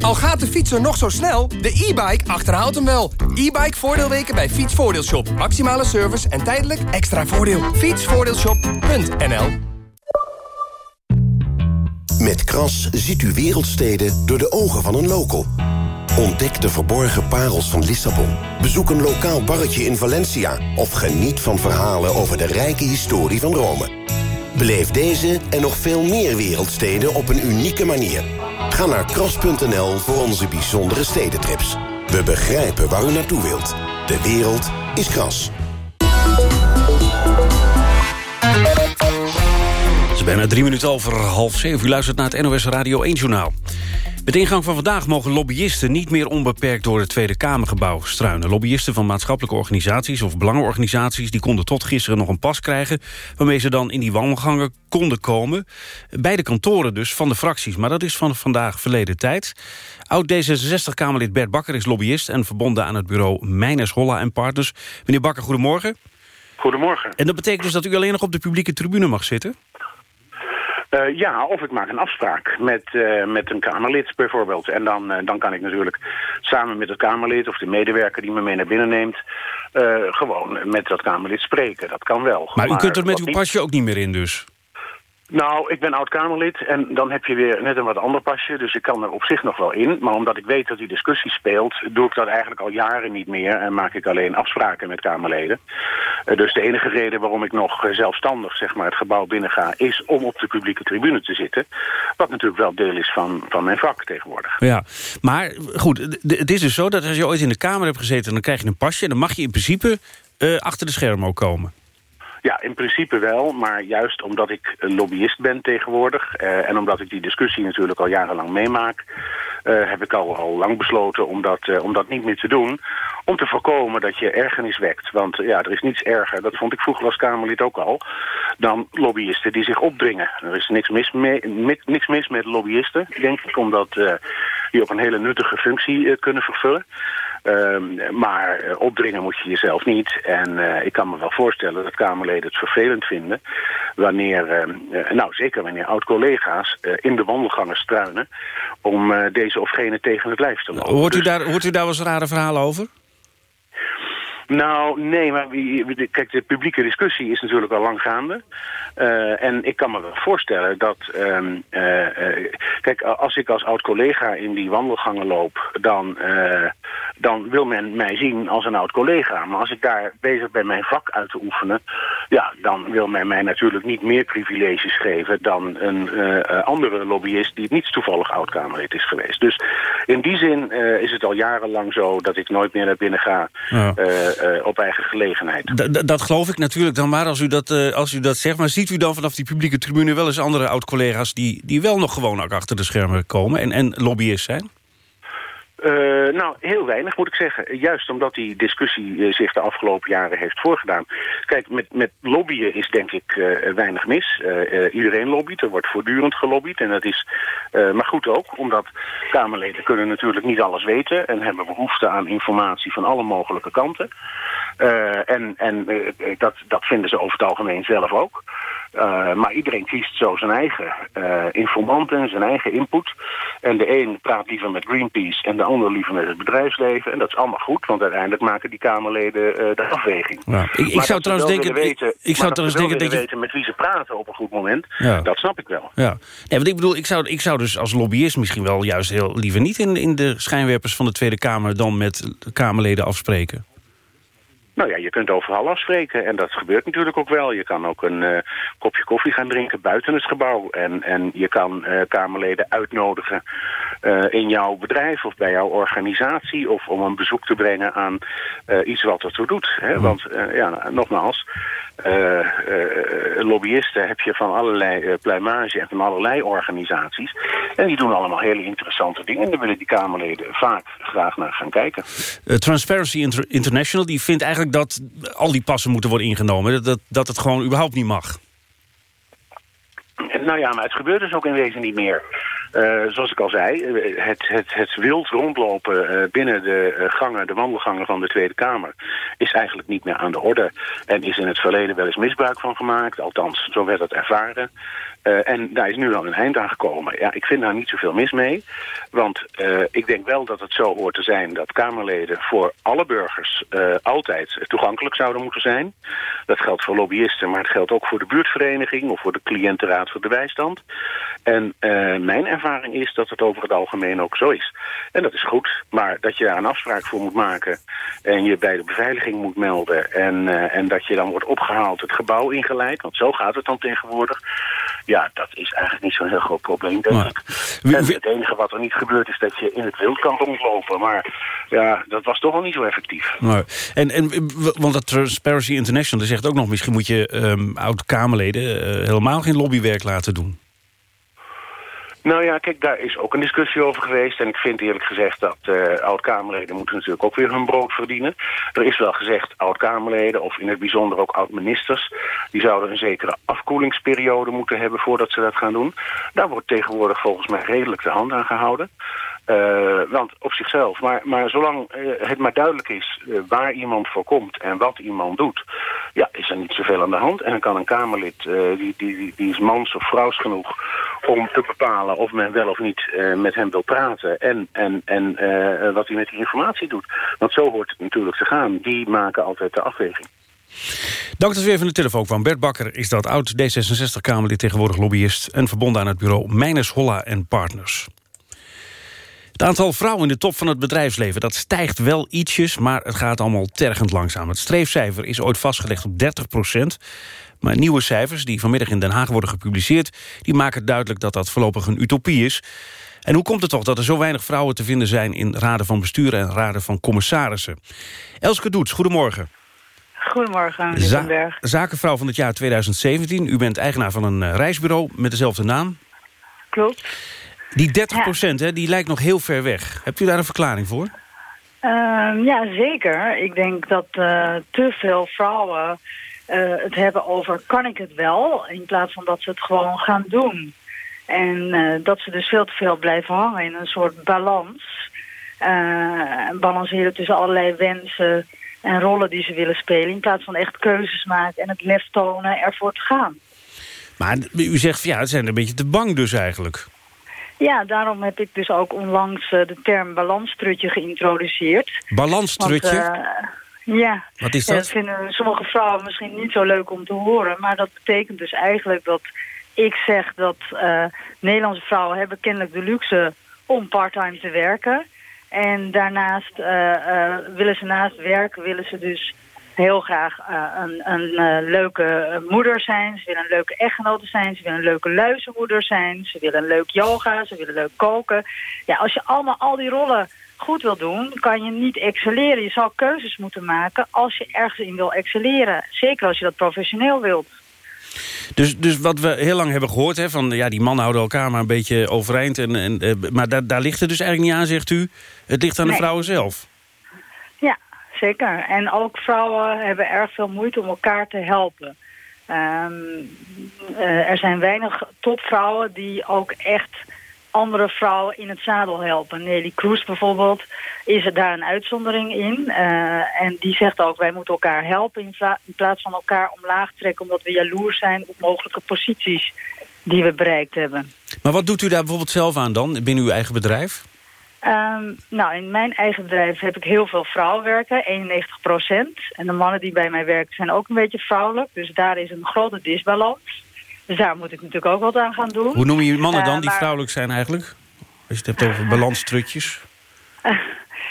Al gaat de fietser nog zo snel, de e-bike achterhaalt hem wel. E-bike voordeelweken bij Fietsvoordeelshop. Maximale service en tijdelijk extra voordeel. Fietsvoordeelshop.nl Met Kras ziet u wereldsteden door de ogen van een local. Ontdek de verborgen parels van Lissabon. Bezoek een lokaal barretje in Valencia. Of geniet van verhalen over de rijke historie van Rome. Beleef deze en nog veel meer wereldsteden op een unieke manier. Ga naar kras.nl voor onze bijzondere stedentrips. We begrijpen waar u naartoe wilt. De wereld is kras. Is bijna drie minuten over half zeven. U luistert naar het NOS Radio 1-journaal. Met ingang van vandaag mogen lobbyisten niet meer onbeperkt door het Tweede Kamergebouw struinen. Lobbyisten van maatschappelijke organisaties of belangenorganisaties... die konden tot gisteren nog een pas krijgen... waarmee ze dan in die wandelgangen konden komen. Bij de kantoren dus van de fracties. Maar dat is van vandaag verleden tijd. Oud-D66-Kamerlid Bert Bakker is lobbyist... en verbonden aan het bureau Mijners, Holla en Partners. Meneer Bakker, goedemorgen. Goedemorgen. En dat betekent dus dat u alleen nog op de publieke tribune mag zitten? Uh, ja, of ik maak een afspraak met, uh, met een Kamerlid bijvoorbeeld. En dan, uh, dan kan ik natuurlijk samen met het Kamerlid of de medewerker die me mee naar binnen neemt... gewoon met dat Kamerlid spreken. Dat kan wel. Maar, maar u kunt er met uw pasje ook niet meer in dus? Nou, ik ben oud-Kamerlid en dan heb je weer net een wat ander pasje. Dus ik kan er op zich nog wel in. Maar omdat ik weet dat die discussie speelt... doe ik dat eigenlijk al jaren niet meer... en maak ik alleen afspraken met Kamerleden. Uh, dus de enige reden waarom ik nog uh, zelfstandig zeg maar, het gebouw binnenga... is om op de publieke tribune te zitten. Wat natuurlijk wel deel is van, van mijn vak tegenwoordig. Ja, maar goed, het is dus zo dat als je ooit in de Kamer hebt gezeten... dan krijg je een pasje en dan mag je in principe uh, achter de schermen ook komen. Ja, in principe wel, maar juist omdat ik lobbyist ben tegenwoordig... Uh, en omdat ik die discussie natuurlijk al jarenlang meemaak... Uh, heb ik al, al lang besloten om dat, uh, om dat niet meer te doen... om te voorkomen dat je ergernis wekt. Want ja, er is niets erger, dat vond ik vroeger als Kamerlid ook al... dan lobbyisten die zich opdringen. Er is niks mis, mee, niks mis met lobbyisten, denk ik... omdat die ook een hele nuttige functie kunnen vervullen... Uh, maar uh, opdringen moet je jezelf niet. En uh, ik kan me wel voorstellen dat Kamerleden het vervelend vinden... wanneer, nou zeker wanneer oud-collega's in de wandelgangen struinen... om deze of gene tegen het lijf te lopen. Hoort u, daar, hoort u daar wel eens rare verhalen over? Nou, nee, maar wie, kijk, de publieke discussie is natuurlijk al lang gaande. Uh, en ik kan me wel voorstellen dat... Um, uh, uh, kijk, als ik als oud-collega in die wandelgangen loop... dan dan wil men mij zien als een oud collega. Maar als ik daar bezig ben mijn vak uit te oefenen... ja, dan wil men mij natuurlijk niet meer privileges geven... dan een andere lobbyist die niet toevallig oud-Kamerlid is geweest. Dus in die zin is het al jarenlang zo dat ik nooit meer naar binnen ga... Ja. Op eigen gelegenheid. Dat geloof ik natuurlijk dan maar als u, dat, als u dat zegt. Maar ziet u dan vanaf die publieke tribune wel eens andere oud-collega's... Die, die wel nog gewoon achter de schermen komen en, en lobbyist zijn? Uh, nou, heel weinig moet ik zeggen. Juist omdat die discussie uh, zich de afgelopen jaren heeft voorgedaan. Kijk, met, met lobbyen is denk ik uh, weinig mis. iedereen lobbyt, er wordt voortdurend gelobbyd. En dat is maar goed ook, omdat Kamerleden kunnen natuurlijk niet alles weten... en hebben behoefte aan informatie van alle mogelijke kanten. en en dat, dat vinden ze over het algemeen zelf ook. Uh, maar iedereen kiest zo zijn eigen uh, informanten, zijn eigen input. En de een praat liever met Greenpeace en de ander liever met het bedrijfsleven. En dat is allemaal goed, want uiteindelijk maken die Kamerleden uh, de afweging. Ja. Ik, ik zou trouwens denken... Weten, ik, ik zou trouwens denken dat je... weten met wie ze praten op een goed moment, ja. dat snap ik wel. Ja. Nee, want ik bedoel, ik zou, ik zou dus als lobbyist misschien wel juist heel liever niet... in, in de schijnwerpers van de Tweede Kamer dan met Kamerleden afspreken. Nou ja, je kunt overal afspreken en dat gebeurt natuurlijk ook wel. Je kan ook een uh, kopje koffie gaan drinken buiten het gebouw. En, en je kan uh, Kamerleden uitnodigen uh, in jouw bedrijf of bij jouw organisatie... of om een bezoek te brengen aan iets wat ertoe doet. Hè? Want ja, nogmaals, lobbyisten heb je van allerlei pluimage en van allerlei organisaties. En die doen allemaal hele interessante dingen. En daar willen die Kamerleden vaak graag naar gaan kijken. Transparency Inter International die vindt eigenlijk dat al die passen moeten worden ingenomen. Dat, dat het gewoon überhaupt niet mag. Nou ja, maar het gebeurt dus ook in wezen niet meer. Uh, zoals ik al zei, het, het, het wild rondlopen uh, binnen de gangen, de wandelgangen van de Tweede Kamer, is eigenlijk niet meer aan de orde. En is in het verleden wel eens misbruik van gemaakt, althans, zo werd het ervaren. Uh, en daar is nu al een eind aan gekomen. Ja, ik vind daar niet zoveel mis mee. Want uh, ik denk wel dat het zo hoort te zijn dat Kamerleden voor alle burgers uh, altijd toegankelijk zouden moeten zijn. Dat geldt voor lobbyisten, maar het geldt ook voor de buurtvereniging of voor de cliëntenraad voor de bijstand. En mijn ervaring is dat het over het algemeen ook zo is. En dat is goed, maar dat je daar een afspraak voor moet maken en je bij de beveiliging moet melden en, en dat je dan wordt opgehaald het gebouw ingeleid, want zo gaat het dan tegenwoordig ja, dat is eigenlijk niet zo'n heel groot probleem, denk ik. En het enige wat er niet gebeurt is dat je in het wild kan rondlopen. Maar ja, dat was toch wel niet zo effectief. Maar, en, en, want dat Transparency International zegt ook nog... misschien moet je um, oud-Kamerleden uh, helemaal geen lobbywerk laten doen. Nou ja, kijk, daar is ook een discussie over geweest. En ik vind eerlijk gezegd dat uh, oud-Kamerleden moeten natuurlijk ook weer hun brood verdienen. Er is wel gezegd, oud-Kamerleden of in het bijzonder ook oud-ministers... die zouden een zekere afkoelingsperiode moeten hebben voordat ze dat gaan doen. Daar wordt tegenwoordig volgens mij redelijk de hand aan gehouden. Uh, want op zichzelf. Maar, maar zolang uh, het maar duidelijk is uh, waar iemand voor komt en wat iemand doet, ja, is er niet zoveel aan de hand. En dan kan een Kamerlid, die, die, die is mans of vrouws genoeg om te bepalen of men wel of niet met hem wil praten en, en, en wat hij met die informatie doet. Want zo hoort het natuurlijk te gaan. Die maken altijd de afweging. Dank dat u even de telefoon kwam. Bert Bakker is dat oud D66-Kamerlid, tegenwoordig lobbyist... en verbonden aan het bureau Meines Holla en Partners. Het aantal vrouwen in de top van het bedrijfsleven dat stijgt wel ietsjes... maar het gaat allemaal tergend langzaam. Het streefcijfer is ooit vastgelegd op 30 procent. Maar nieuwe cijfers, die vanmiddag in Den Haag worden gepubliceerd... die maken duidelijk dat dat voorlopig een utopie is. En hoe komt het toch dat er zo weinig vrouwen te vinden zijn... in raden van bestuur en raden van commissarissen? Elske Doets, goedemorgen. Goedemorgen, meneer Za Zakenvrouw van het jaar 2017. U bent eigenaar van een reisbureau met dezelfde naam. Klopt. Die 30 procent, ja. die lijkt nog heel ver weg. Hebt u daar een verklaring voor? Uh, ja, zeker. Ik denk dat uh, te veel vrouwen uh, het hebben over kan ik het wel... in plaats van dat ze het gewoon gaan doen. En eh, dat ze dus veel te veel blijven hangen in een soort balans. balanceren tussen allerlei wensen en rollen die ze willen spelen... in plaats van echt keuzes maken en het lef tonen ervoor te gaan. Maar u zegt, ja, ze zijn een beetje te bang dus eigenlijk. Ja, daarom heb ik dus ook onlangs uh, de term balanstrutje geïntroduceerd. Balanstrutje? Want, uh, ja. Wat is dat? dat vinden sommige vrouwen misschien niet zo leuk om te horen. Maar dat betekent dus eigenlijk dat ik zeg dat uh, Nederlandse vrouwen hebben kennelijk de luxe om parttime te werken. En daarnaast eh, eh, willen ze naast werk, willen ze dus heel graag eh, een, een eh, leuke moeder zijn. Ze willen een leuke echtgenote zijn. Ze willen een leuke luizenmoeder zijn. Ze willen leuk yoga. Ze willen leuk koken. Ja, als je allemaal al die rollen goed wil doen, kan je niet excelleren. Je zal keuzes moeten maken als je ergens in wil excelleren. Zeker als je dat professioneel wilt. Dus, dus wat we heel lang hebben gehoord, hè, van ja, die mannen houden elkaar maar een beetje overeind. En, en, eh, maar daar, daar ligt het dus eigenlijk niet aan, zegt u. Het ligt aan de vrouwen zelf. Zeker. En ook vrouwen hebben erg veel moeite om elkaar te helpen. Ehm, eh, er zijn weinig topvrouwen die ook echt andere vrouwen in het zadel helpen. Nelly Kroes bijvoorbeeld is er daar een uitzondering in. Eh, en die zegt ook, wij moeten elkaar helpen in, in plaats van elkaar omlaag trekken... omdat we jaloers zijn op mogelijke posities die we bereikt hebben. Maar wat doet u daar bijvoorbeeld zelf aan dan, binnen uw eigen bedrijf? Ehm, nou, in mijn eigen bedrijf heb ik heel veel vrouwen werken, 91 procent. En de mannen die bij mij werken zijn ook een beetje vrouwelijk. Dus daar is een grote disbalans. Dus daar moet ik natuurlijk ook wat aan gaan doen. Hoe noem je mannen dan Eh, die vrouwelijk zijn eigenlijk? Als je het hebt over balanstrutjes.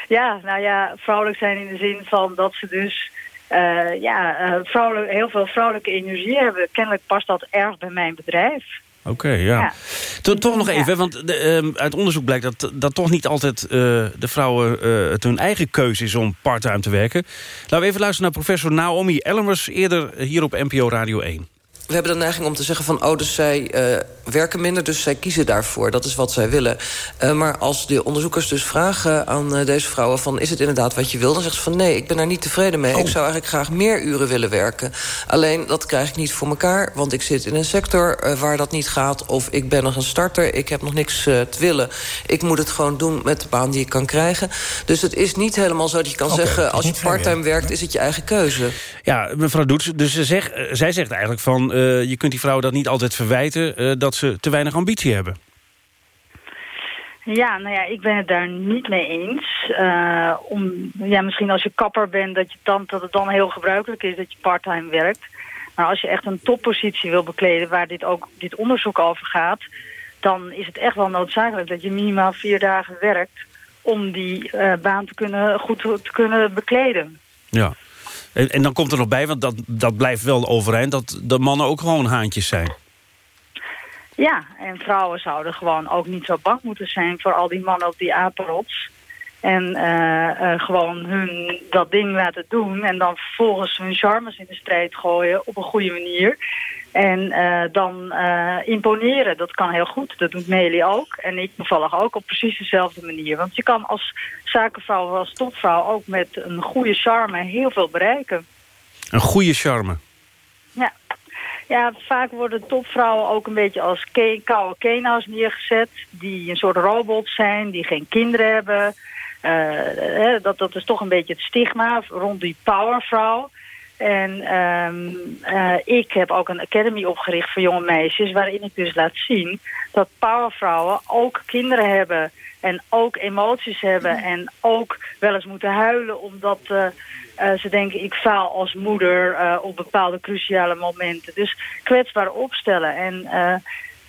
Ja, nou ja, vrouwelijk zijn in de zin van dat ze dus... eh, ja, eh, vrouwelijk, heel veel vrouwelijke energie hebben. Kennelijk past dat erg bij mijn bedrijf. Oké, ja. Ja. To- Toch nog even, want de, ehm, uit onderzoek blijkt dat, dat toch niet altijd eh, de vrouwen eh, het hun eigen keuze is om parttime te werken. Laten we even luisteren naar professor Naomi Elmers, eerder hier op NPO Radio 1. We hebben de neiging om te zeggen van... oh, dus zij eh, werken minder, dus zij kiezen daarvoor. Dat is wat zij willen. Eh, maar als de onderzoekers dus vragen aan eh, deze vrouwen... van is het inderdaad wat je wil? Dan zegt ze van nee, ik ben daar niet tevreden mee. Ik zou eigenlijk graag meer uren willen werken. Alleen, dat krijg ik niet voor elkaar. Want ik zit in een sector waar dat niet gaat. Of ik ben nog een starter, ik heb nog niks te willen. Ik moet het gewoon doen met de baan die ik kan krijgen. Dus het is niet helemaal zo dat je kan zeggen... als je parttime werkt, is het je eigen keuze. Ja, mevrouw Doets, dus ze zegt, zij zegt eigenlijk van... eh, je kunt die vrouwen dat niet altijd verwijten... eh, dat ze te weinig ambitie hebben. Ja, nou ja, ik ben het daar niet mee eens. Eh, om, ja, misschien als je kapper bent, dat, je dan, dat het dan heel gebruikelijk is dat je parttime werkt. Maar als je echt een toppositie wil bekleden, waar dit ook dit onderzoek over gaat, dan is het echt wel noodzakelijk dat je minimaal vier dagen werkt om die baan te kunnen, goed te kunnen bekleden. Ja. En, dan komt er nog bij, want dat, dat blijft wel overeind... dat de mannen ook gewoon haantjes zijn. Ja, en vrouwen zouden gewoon ook niet zo bang moeten zijn voor al die mannen op die apenrots. En eh, eh, gewoon hun dat ding laten doen en dan vervolgens hun charmes in de strijd gooien op een goede manier. En eh, dan eh, imponeren, dat kan heel goed. Dat doet Meli ook. En ik toevallig ook op precies dezelfde manier. Want je kan als zakenvrouw of als topvrouw ook met een goede charme heel veel bereiken. Een goede charme. Ja. Ja, vaak worden topvrouwen ook een beetje als ke koude kena's neergezet. Die een soort robots zijn, die geen kinderen hebben. Eh, dat, dat is toch een beetje het stigma rond die powervrouw. En ehm, eh, ik heb ook een academy opgericht voor jonge meisjes... waarin ik dus laat zien dat powervrouwen ook kinderen hebben... en ook emoties hebben en ook wel eens moeten huilen... omdat eh, eh, ze denken ik faal als moeder op bepaalde cruciale momenten. Dus kwetsbaar opstellen. En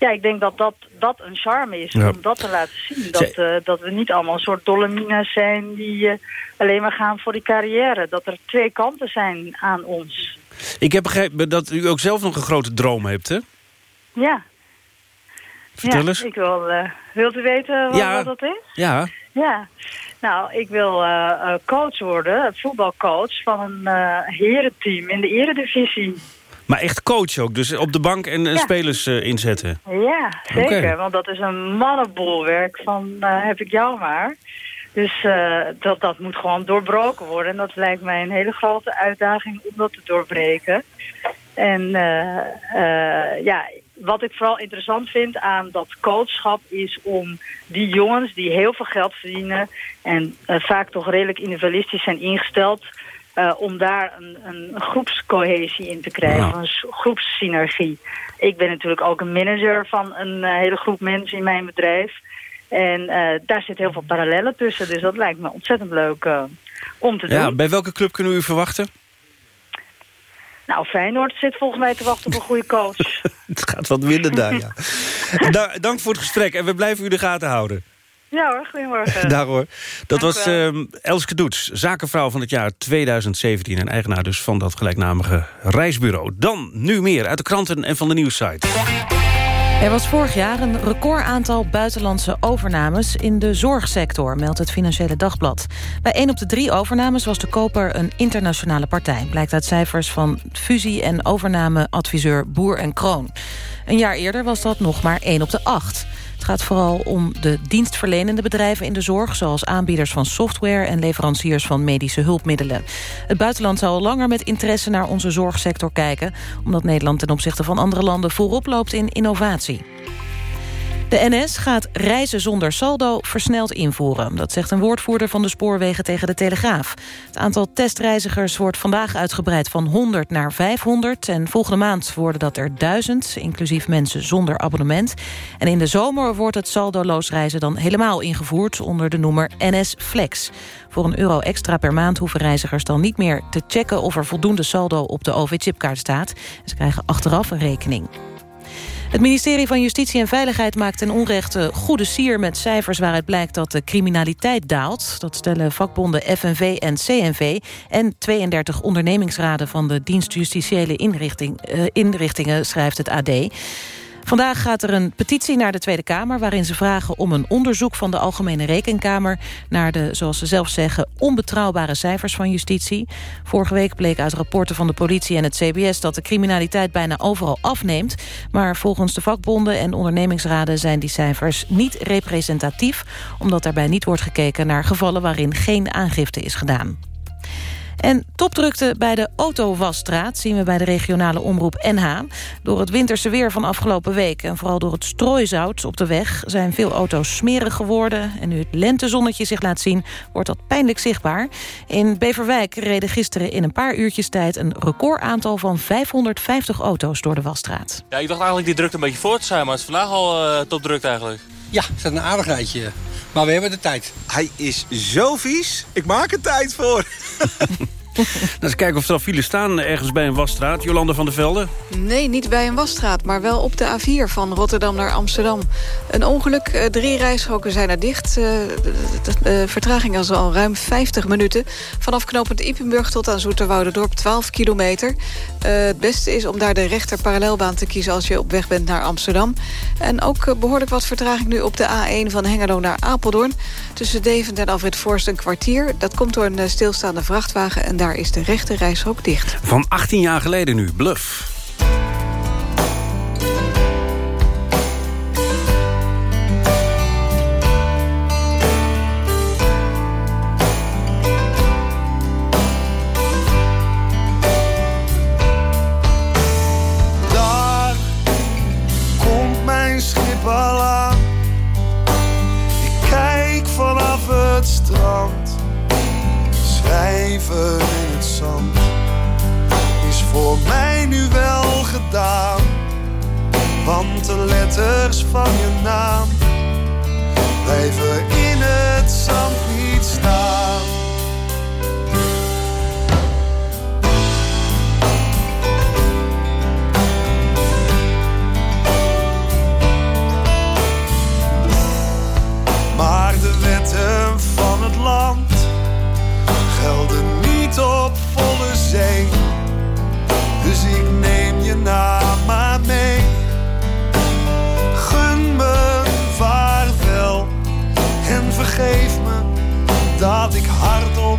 ja, ik denk dat dat, dat een charme is Ja. om dat te laten zien. Dat, eh, dat we niet allemaal een soort dolomines zijn die eh, alleen maar gaan voor die carrière. Dat er twee kanten zijn aan ons. Ik heb begrepen dat u ook zelf nog een grote droom hebt, hè? Ja. Vertel ja, eens. Ik wil, eh, wilt u weten wat, Ja. wat dat is? Ja. Ja, nou, ik wil coach worden, voetbalcoach van een herenteam in de eredivisie. Maar echt coach ook, dus op de bank en Ja. spelers eh, inzetten. Ja, zeker. Want dat is een mannenbolwerk van eh, heb ik jou maar. Dus eh, dat, dat moet gewoon doorbroken worden. En dat lijkt mij een hele grote uitdaging om dat te doorbreken. En ja, wat ik vooral interessant vind aan dat coachschap is om die jongens die heel veel geld verdienen en vaak toch redelijk individualistisch zijn ingesteld, eh, om daar een, een groepscohesie in te krijgen, Ja. een groepssynergie. Ik ben natuurlijk ook een manager van een eh, hele groep mensen in mijn bedrijf. En eh, daar zit heel veel parallellen tussen, dus dat lijkt me ontzettend leuk om te doen. Ja, bij welke club kunnen we u verwachten? Nou, Feyenoord zit volgens mij te wachten op een goede coach. Het gaat wat minder daar, ja. Da- dank voor het gesprek en we blijven u de gaten houden. Ja hoor, goedemorgen. Daar hoor. Dat Dank was ehm, Elske Doets, zakenvrouw van het jaar 2017... en eigenaar dus van dat gelijknamige reisbureau. Dan nu meer uit de kranten en van de nieuwssite. Er was vorig jaar een record aantal buitenlandse overnames in de zorgsector, meldt het Financiële Dagblad. Bij 1 op de drie overnames was de koper een internationale partij, blijkt uit cijfers van fusie- en overnameadviseur Boer en Kroon. Een jaar eerder was dat nog maar 1 op de 8. Het gaat vooral om de dienstverlenende bedrijven in de zorg... zoals aanbieders van software en leveranciers van medische hulpmiddelen. Het buitenland zou al langer met interesse naar onze zorgsector kijken... omdat Nederland ten opzichte van andere landen voorop loopt in innovatie. De NS gaat reizen zonder saldo versneld invoeren. Dat zegt een woordvoerder van de spoorwegen tegen de Telegraaf. Het aantal testreizigers wordt vandaag uitgebreid van 100 naar 500... en volgende maand worden dat er 1000, inclusief mensen zonder abonnement. En in de zomer wordt het saldoloos reizen dan helemaal ingevoerd... onder de noemer NS Flex. Voor een euro extra per maand hoeven reizigers dan niet meer te checken... of er voldoende saldo op de OV-chipkaart staat. Ze krijgen achteraf een rekening. Het ministerie van Justitie en Veiligheid maakt ten onrechte goede sier met cijfers waaruit blijkt dat de criminaliteit daalt. Dat stellen vakbonden FNV en CNV en 32 ondernemingsraden van de dienst justitiële inrichting, eh, inrichtingen, schrijft het AD. Vandaag gaat er een petitie naar de Tweede Kamer... waarin ze vragen om een onderzoek van de Algemene Rekenkamer... naar de, zoals ze zelf zeggen, onbetrouwbare cijfers van justitie. Vorige week bleek uit rapporten van de politie en het CBS... dat de criminaliteit bijna overal afneemt. Maar volgens de vakbonden en ondernemingsraden... zijn die cijfers niet representatief... omdat daarbij niet wordt gekeken naar gevallen... waarin geen aangifte is gedaan. En topdrukte bij de Autowasstraat zien we bij de regionale omroep NH. Door het winterse weer van afgelopen week en vooral door het strooizout op de weg... zijn veel auto's smerig geworden. En nu het lentezonnetje zich laat zien, wordt dat pijnlijk zichtbaar. In Beverwijk reden gisteren in een paar uurtjes tijd... een recordaantal van 550 auto's door de wasstraat. Ja, ik dacht eigenlijk die drukte een beetje voort te zijn, maar het is vandaag al uh, topdrukt eigenlijk. Ja, het is een aardigheidje. Maar we hebben de tijd. Hij is zo vies. Ik maak er tijd voor. Nou, eens kijken of er al files staan ergens bij een wasstraat. Jolande van der Velde. Nee, niet bij een wasstraat, maar wel op de A4 van Rotterdam naar Amsterdam. Een ongeluk, eh, drie rijstroken zijn er dicht. Eh, De vertraging is al ruim 50 minuten. Vanaf knooppunt Ippenburg tot aan Zoeterwoude-dorp 12 kilometer. Eh, Het beste is om daar de rechter parallelbaan te kiezen... als je op weg bent naar Amsterdam. En ook eh, behoorlijk wat vertraging nu op de A1 van Hengelo naar Apeldoorn. Tussen Deventer en Alfred Forst een kwartier. Dat komt door een stilstaande vrachtwagen... en daar is de rechte reishok dicht. Van 18 jaar geleden nu, Bluff. Voor mij nu wel gedaan. Want de letters van je naam blijven in het zand niet staan. Maar de wetten van het land gelden niet op vergeef me dat ik hardop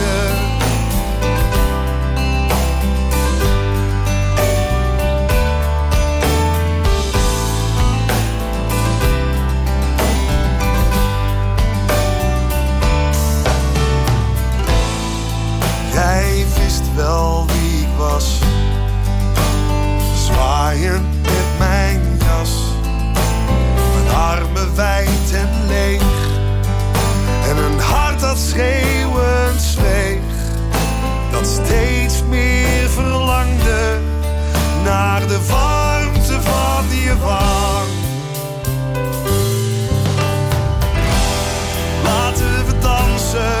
met mijn jas. Mijn armen wijd en leeg. En een hart dat schreeuwend zweeg. Dat steeds meer verlangde naar de warmte van je wang. Laten we dansen.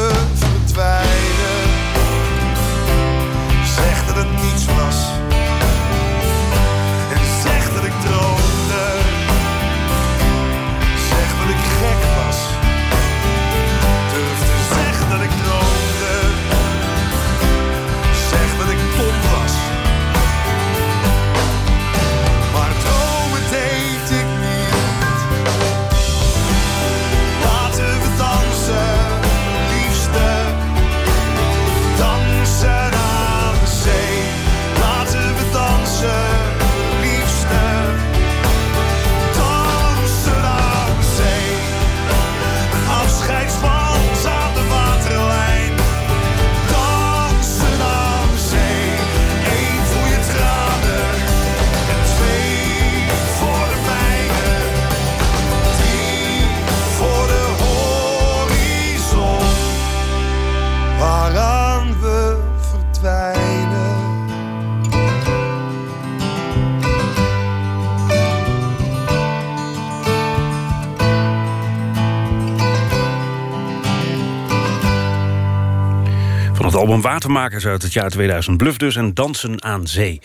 album Watermakers uit het jaar 2000. Bluff dus en Dansen aan Zee.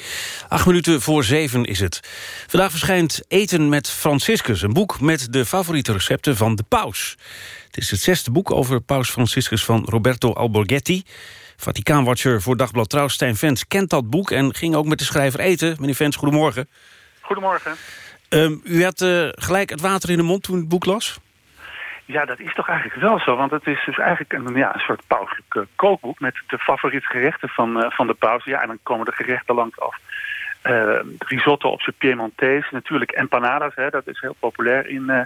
Acht minuten voor zeven is het. Vandaag verschijnt Eten met Franciscus. Een boek met de favoriete recepten van de paus. Het is het zesde boek over paus Franciscus van Roberto Alborgetti. Vaticaanwatcher voor Dagblad Trouw, Stijn Vens, kent dat boek... en ging ook met de schrijver eten. Meneer Vens, goedemorgen. Goedemorgen. Ehm, u had eh, gelijk het water in de mond toen het boek las? Ja, dat is toch eigenlijk wel zo. Want het is dus eigenlijk een, ja, een soort pauselijk eh, kookboek... met de favoriete gerechten van, eh, van de paus. Ja, en dan komen de gerechten langs af. Eh, risotto op zijn Piemontees. Natuurlijk empanadas, hè, dat is heel populair in, eh,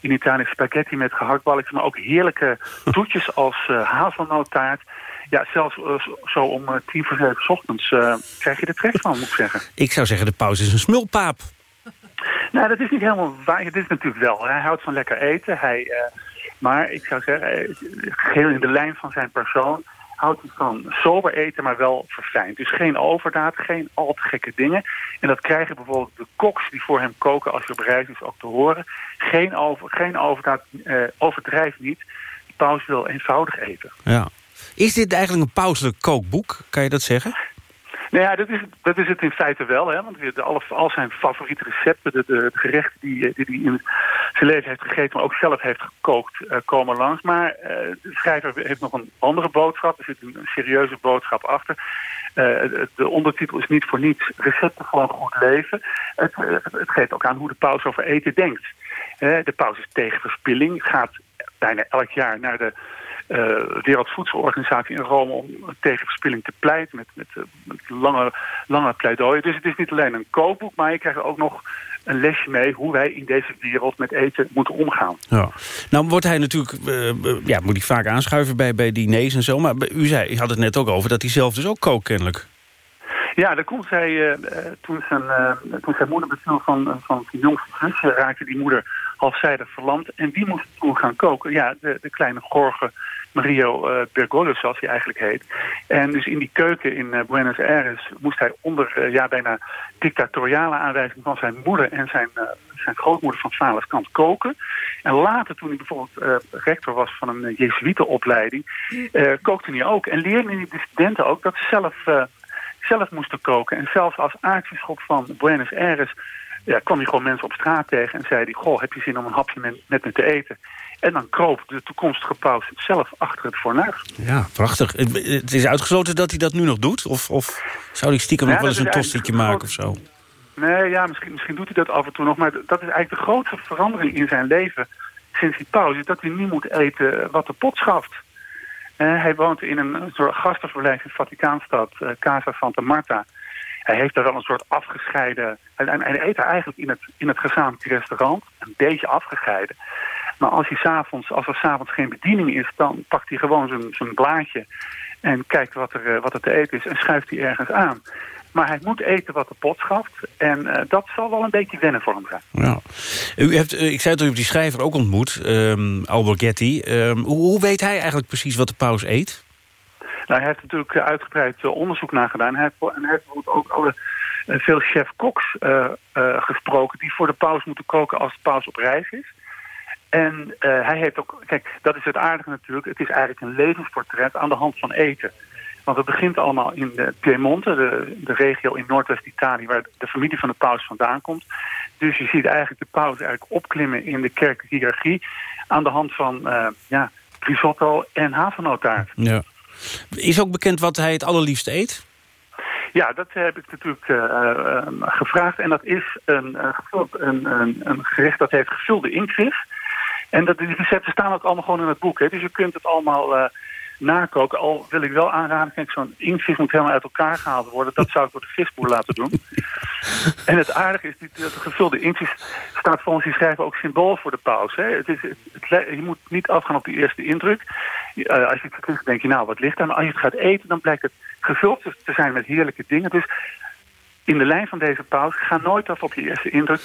in Italië. Spaghetti met gehaktballetjes, maar ook heerlijke toetjes als uh, hazelnoottaart. Ja, zelfs uh, zo om uh, tien voor zeven ochtends uh, krijg je er trek van, moet ik zeggen. Ik zou zeggen, de paus is een smulpaap. Nou, dat is niet helemaal waar. Het is natuurlijk wel. Hij houdt van lekker eten. Hij, uh, maar ik zou zeggen, geheel in de lijn van zijn persoon houdt hij van sober eten, maar wel verfijnd. Dus geen overdaad, geen al te gekke dingen. En dat krijgen bijvoorbeeld de koks die voor hem koken als je op reis is ook te horen. Geen, over, geen overdaad, uh, overdrijf niet. De paus wil eenvoudig eten. Ja. Is dit eigenlijk een pauselijk kookboek? Kan je dat zeggen? Nou ja, dat is, dat is het in feite wel. Hè? Want alle, al zijn favoriete recepten, de, de, gerechten die hij die, die in zijn leven heeft gegeten... maar ook zelf heeft gekookt, uh, komen langs. Maar uh, de schrijver heeft nog een andere boodschap. Er zit een, serieuze boodschap achter. De ondertitel is niet voor niets recepten voor een goed leven. Het, het geeft ook aan hoe de paus over eten denkt. de paus is tegen verspilling, gaat bijna elk jaar naar de uh, Wereldvoedselorganisatie in Rome om tegen verspilling te pleiten met, met, uh, met lange, lange pleidooien. Dus het is niet alleen een kookboek, maar je krijgt ook nog een lesje mee hoe wij in deze wereld met eten moeten omgaan. Ja. Nou wordt hij natuurlijk, uh, ja, moet hij vaak aanschuiven bij, bij diners en zo, maar u zei, u had het net ook over dat hij zelf dus ook kookt kennelijk. Ja, daar komt uh, toen, zijn, uh, toen zijn moeder beviel van, van jongste zusje, raakte die moeder halfzijdig verlamd. En wie moest toen gaan koken? Ja, de, de kleine Gorge Mario uh, Bergoglio, zoals hij eigenlijk heet. En dus in die keuken in uh, Buenos Aires moest hij onder uh, ja, bijna dictatoriale aanwijzing van zijn moeder en zijn, zijn grootmoeder van vaders kant koken. En later, toen hij bijvoorbeeld rector was van een Jezuïetenopleiding, kookte hij ook. En leerde hij de studenten ook dat ze zelf, zelf moesten koken. En zelfs als aartsbisschop van Buenos Aires ja, kwam hij gewoon mensen op straat tegen en zei hij... goh, heb je zin om een hapje met, met me te eten? En dan kroop de toekomstige paus zelf achter het fornuis. Ja, prachtig. Het is uitgesloten dat hij dat nu nog doet? Of, of zou hij stiekem ja, nog wel eens een tostietje maken of zo? Nee, ja, misschien, misschien doet hij dat af en toe nog. Maar dat is eigenlijk de grootste verandering in zijn leven sinds die pauze. Dat hij nu moet eten wat de pot schaft. Eh, hij woont in een soort gastenverblijf in Vaticaanstad, eh, Casa Santa Marta. Hij heeft daar wel een soort afgescheiden... En, en hij eet eigenlijk in het, in het gezamenlijke restaurant, een beetje afgescheiden. Maar als, hij s'avonds, als er s'avonds geen bediening is, dan pakt hij gewoon zijn, zijn blaadje... en kijkt wat er, eh, wat er te eten is en schuift hij ergens aan. Maar hij moet eten wat de pot schaft. En eh, dat zal wel een beetje wennen voor hem zijn. Ja. U hebt, eh, ik zei het, u hebt die schrijver ook ontmoet, um, Alborgetti. Ehm, hoe, hoe weet hij eigenlijk precies wat de paus eet? Nou, hij heeft natuurlijk eh, uitgebreid onderzoek naar gedaan. Hij heeft, en hij heeft bijvoorbeeld ook alle, veel chef-koks gesproken... die voor de paus moeten koken als de paus op reis is. En hij heeft ook... Kijk, dat is het aardige natuurlijk. Het is eigenlijk een levensportret aan de hand van eten. Want het begint allemaal in de Piemonte, de, de regio in Noordwest-Italië... waar de familie van de paus vandaan komt. Dus je ziet eigenlijk de paus eigenlijk opklimmen in de kerkelijke hiërarchie... aan de hand van uh, ja, risotto en havernotaart. Ja. Is ook bekend wat hij het allerliefst eet? Ja, dat heb ik natuurlijk uh, uh, gevraagd. En dat is een, een, een, een, gerecht dat heeft gevulde inkvis. En dat, die recepten staan ook allemaal gewoon in het boek. Hè. Dus je kunt het allemaal nakoken. Al wil ik wel aanraden, kijk, zo'n inktvis moet helemaal uit elkaar gehaald worden. Dat zou ik door de visboer laten doen. en het aardige is, dat de gevulde inktvis staat volgens die schrijver ook symbool voor de paus. Hè. Het is, het, je moet niet afgaan op die eerste indruk. Uh, als je het terug denk je, nou, wat ligt daar? Maar als je het gaat eten, dan blijkt het gevuld te zijn met heerlijke dingen. Dus in de lijn van deze paus, ga nooit af op je eerste indruk.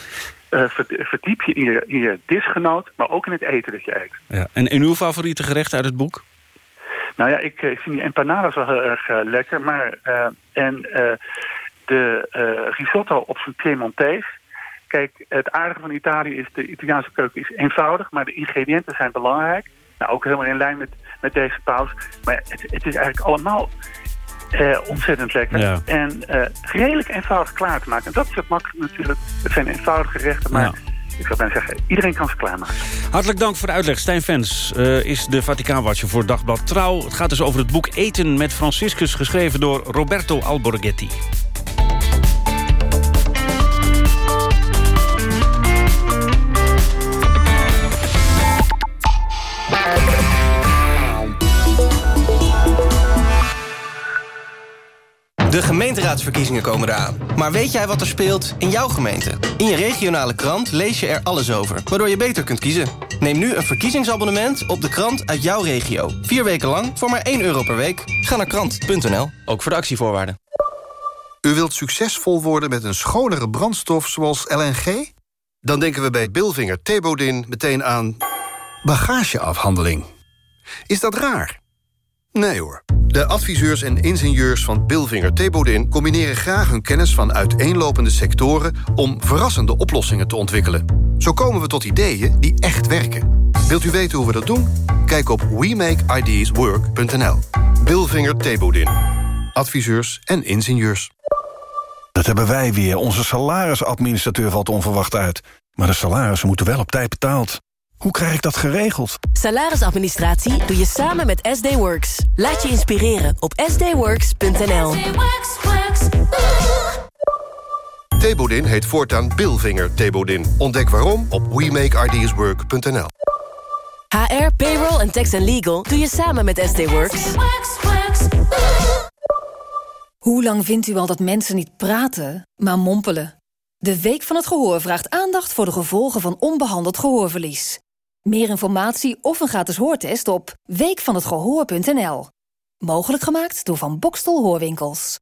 Uh, verdiep je in, je in je disgenoot, maar ook in het eten dat je eet. Ja. En in uw favoriete gerecht uit het boek? Nou ja, ik, ik vind die empanadas wel heel erg uh, lekker. Maar, uh, en uh, de risotto op zijn Piemontees. Kijk, het aardige van Italië is, de Italiaanse keuken is eenvoudig, maar de ingrediënten zijn belangrijk. Nou, ook helemaal in lijn met, met deze paus. Maar het, het is eigenlijk allemaal ontzettend lekker. Ja. En redelijk eenvoudig klaar te maken. En dat is het makkelijk natuurlijk. Het zijn eenvoudige gerechten, maar... Ja ik zou bijna zeggen, iedereen kan ze. Hartelijk dank voor de uitleg. Stijn Vens uh, is de Vaticaanwatcher voor Dagblad Trouw. Het gaat dus over het boek Eten met Franciscus... geschreven door Roberto Alborghetti. Gemeenteraadsverkiezingen komen eraan. Maar weet jij wat er speelt in jouw gemeente? In je regionale krant lees je er alles over, waardoor je beter kunt kiezen. Neem nu een verkiezingsabonnement op de krant uit jouw regio. Vier weken lang voor maar 1 euro per week. Ga naar krant.nl, ook voor de actievoorwaarden. U wilt succesvol worden met een schonere brandstof zoals LNG? Dan denken we bij Bilvinger Thebodin meteen aan bagageafhandeling. Is dat raar? Nee hoor. De adviseurs en ingenieurs van Bilvinger Thebodin... combineren graag hun kennis van uiteenlopende sectoren... om verrassende oplossingen te ontwikkelen. Zo komen we tot ideeën die echt werken. Wilt u weten hoe we dat doen? Kijk op WeMakeIdeasWork.nl. Bilvinger Thebodin. Adviseurs en ingenieurs. Dat hebben wij weer. Onze salarisadministrateur valt onverwacht uit. Maar de salarissen moeten wel op tijd betaald. Hoe krijg ik dat geregeld? Salarisadministratie doe je samen met SD Works. Laat je inspireren op sdworks.nl. Thebodin heet voortaan Bilvinger Thebodin. Ontdek waarom op WeMakeIdeasWork.nl. HR, payroll en tax and legal doe je samen met SD Works. Hoe lang vindt u al dat mensen niet praten, maar mompelen? De Week van het Gehoor vraagt aandacht voor de gevolgen van onbehandeld gehoorverlies. Meer informatie of een gratis hoortest op weekvanhetgehoor.nl. Mogelijk gemaakt door Van Bokstel Hoorwinkels.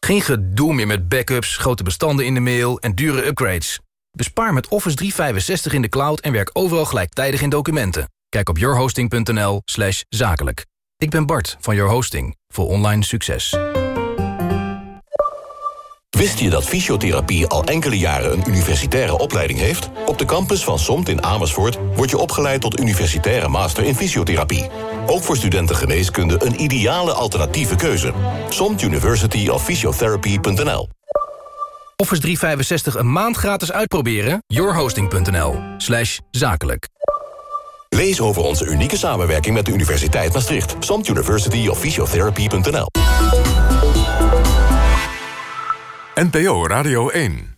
Geen gedoe meer met backups, grote bestanden in de mail en dure upgrades. Bespaar met Office 365 in de cloud en werk overal gelijktijdig in documenten. Kijk op yourhosting.nl zakelijk. Ik ben Bart van Your Hosting voor online succes. Wist je dat fysiotherapie al enkele jaren een universitaire opleiding heeft? Op de campus van SOMT in Amersfoort word je opgeleid tot universitaire master in fysiotherapie. Ook voor studenten geneeskunde een ideale alternatieve keuze. SOMT University of Physiotherapy.nl Office 365 een maand gratis uitproberen? yourhosting.nl slash zakelijk. Lees over onze unieke samenwerking met de Universiteit Maastricht. SOMT University of Physiotherapy.nl NPO Radio 1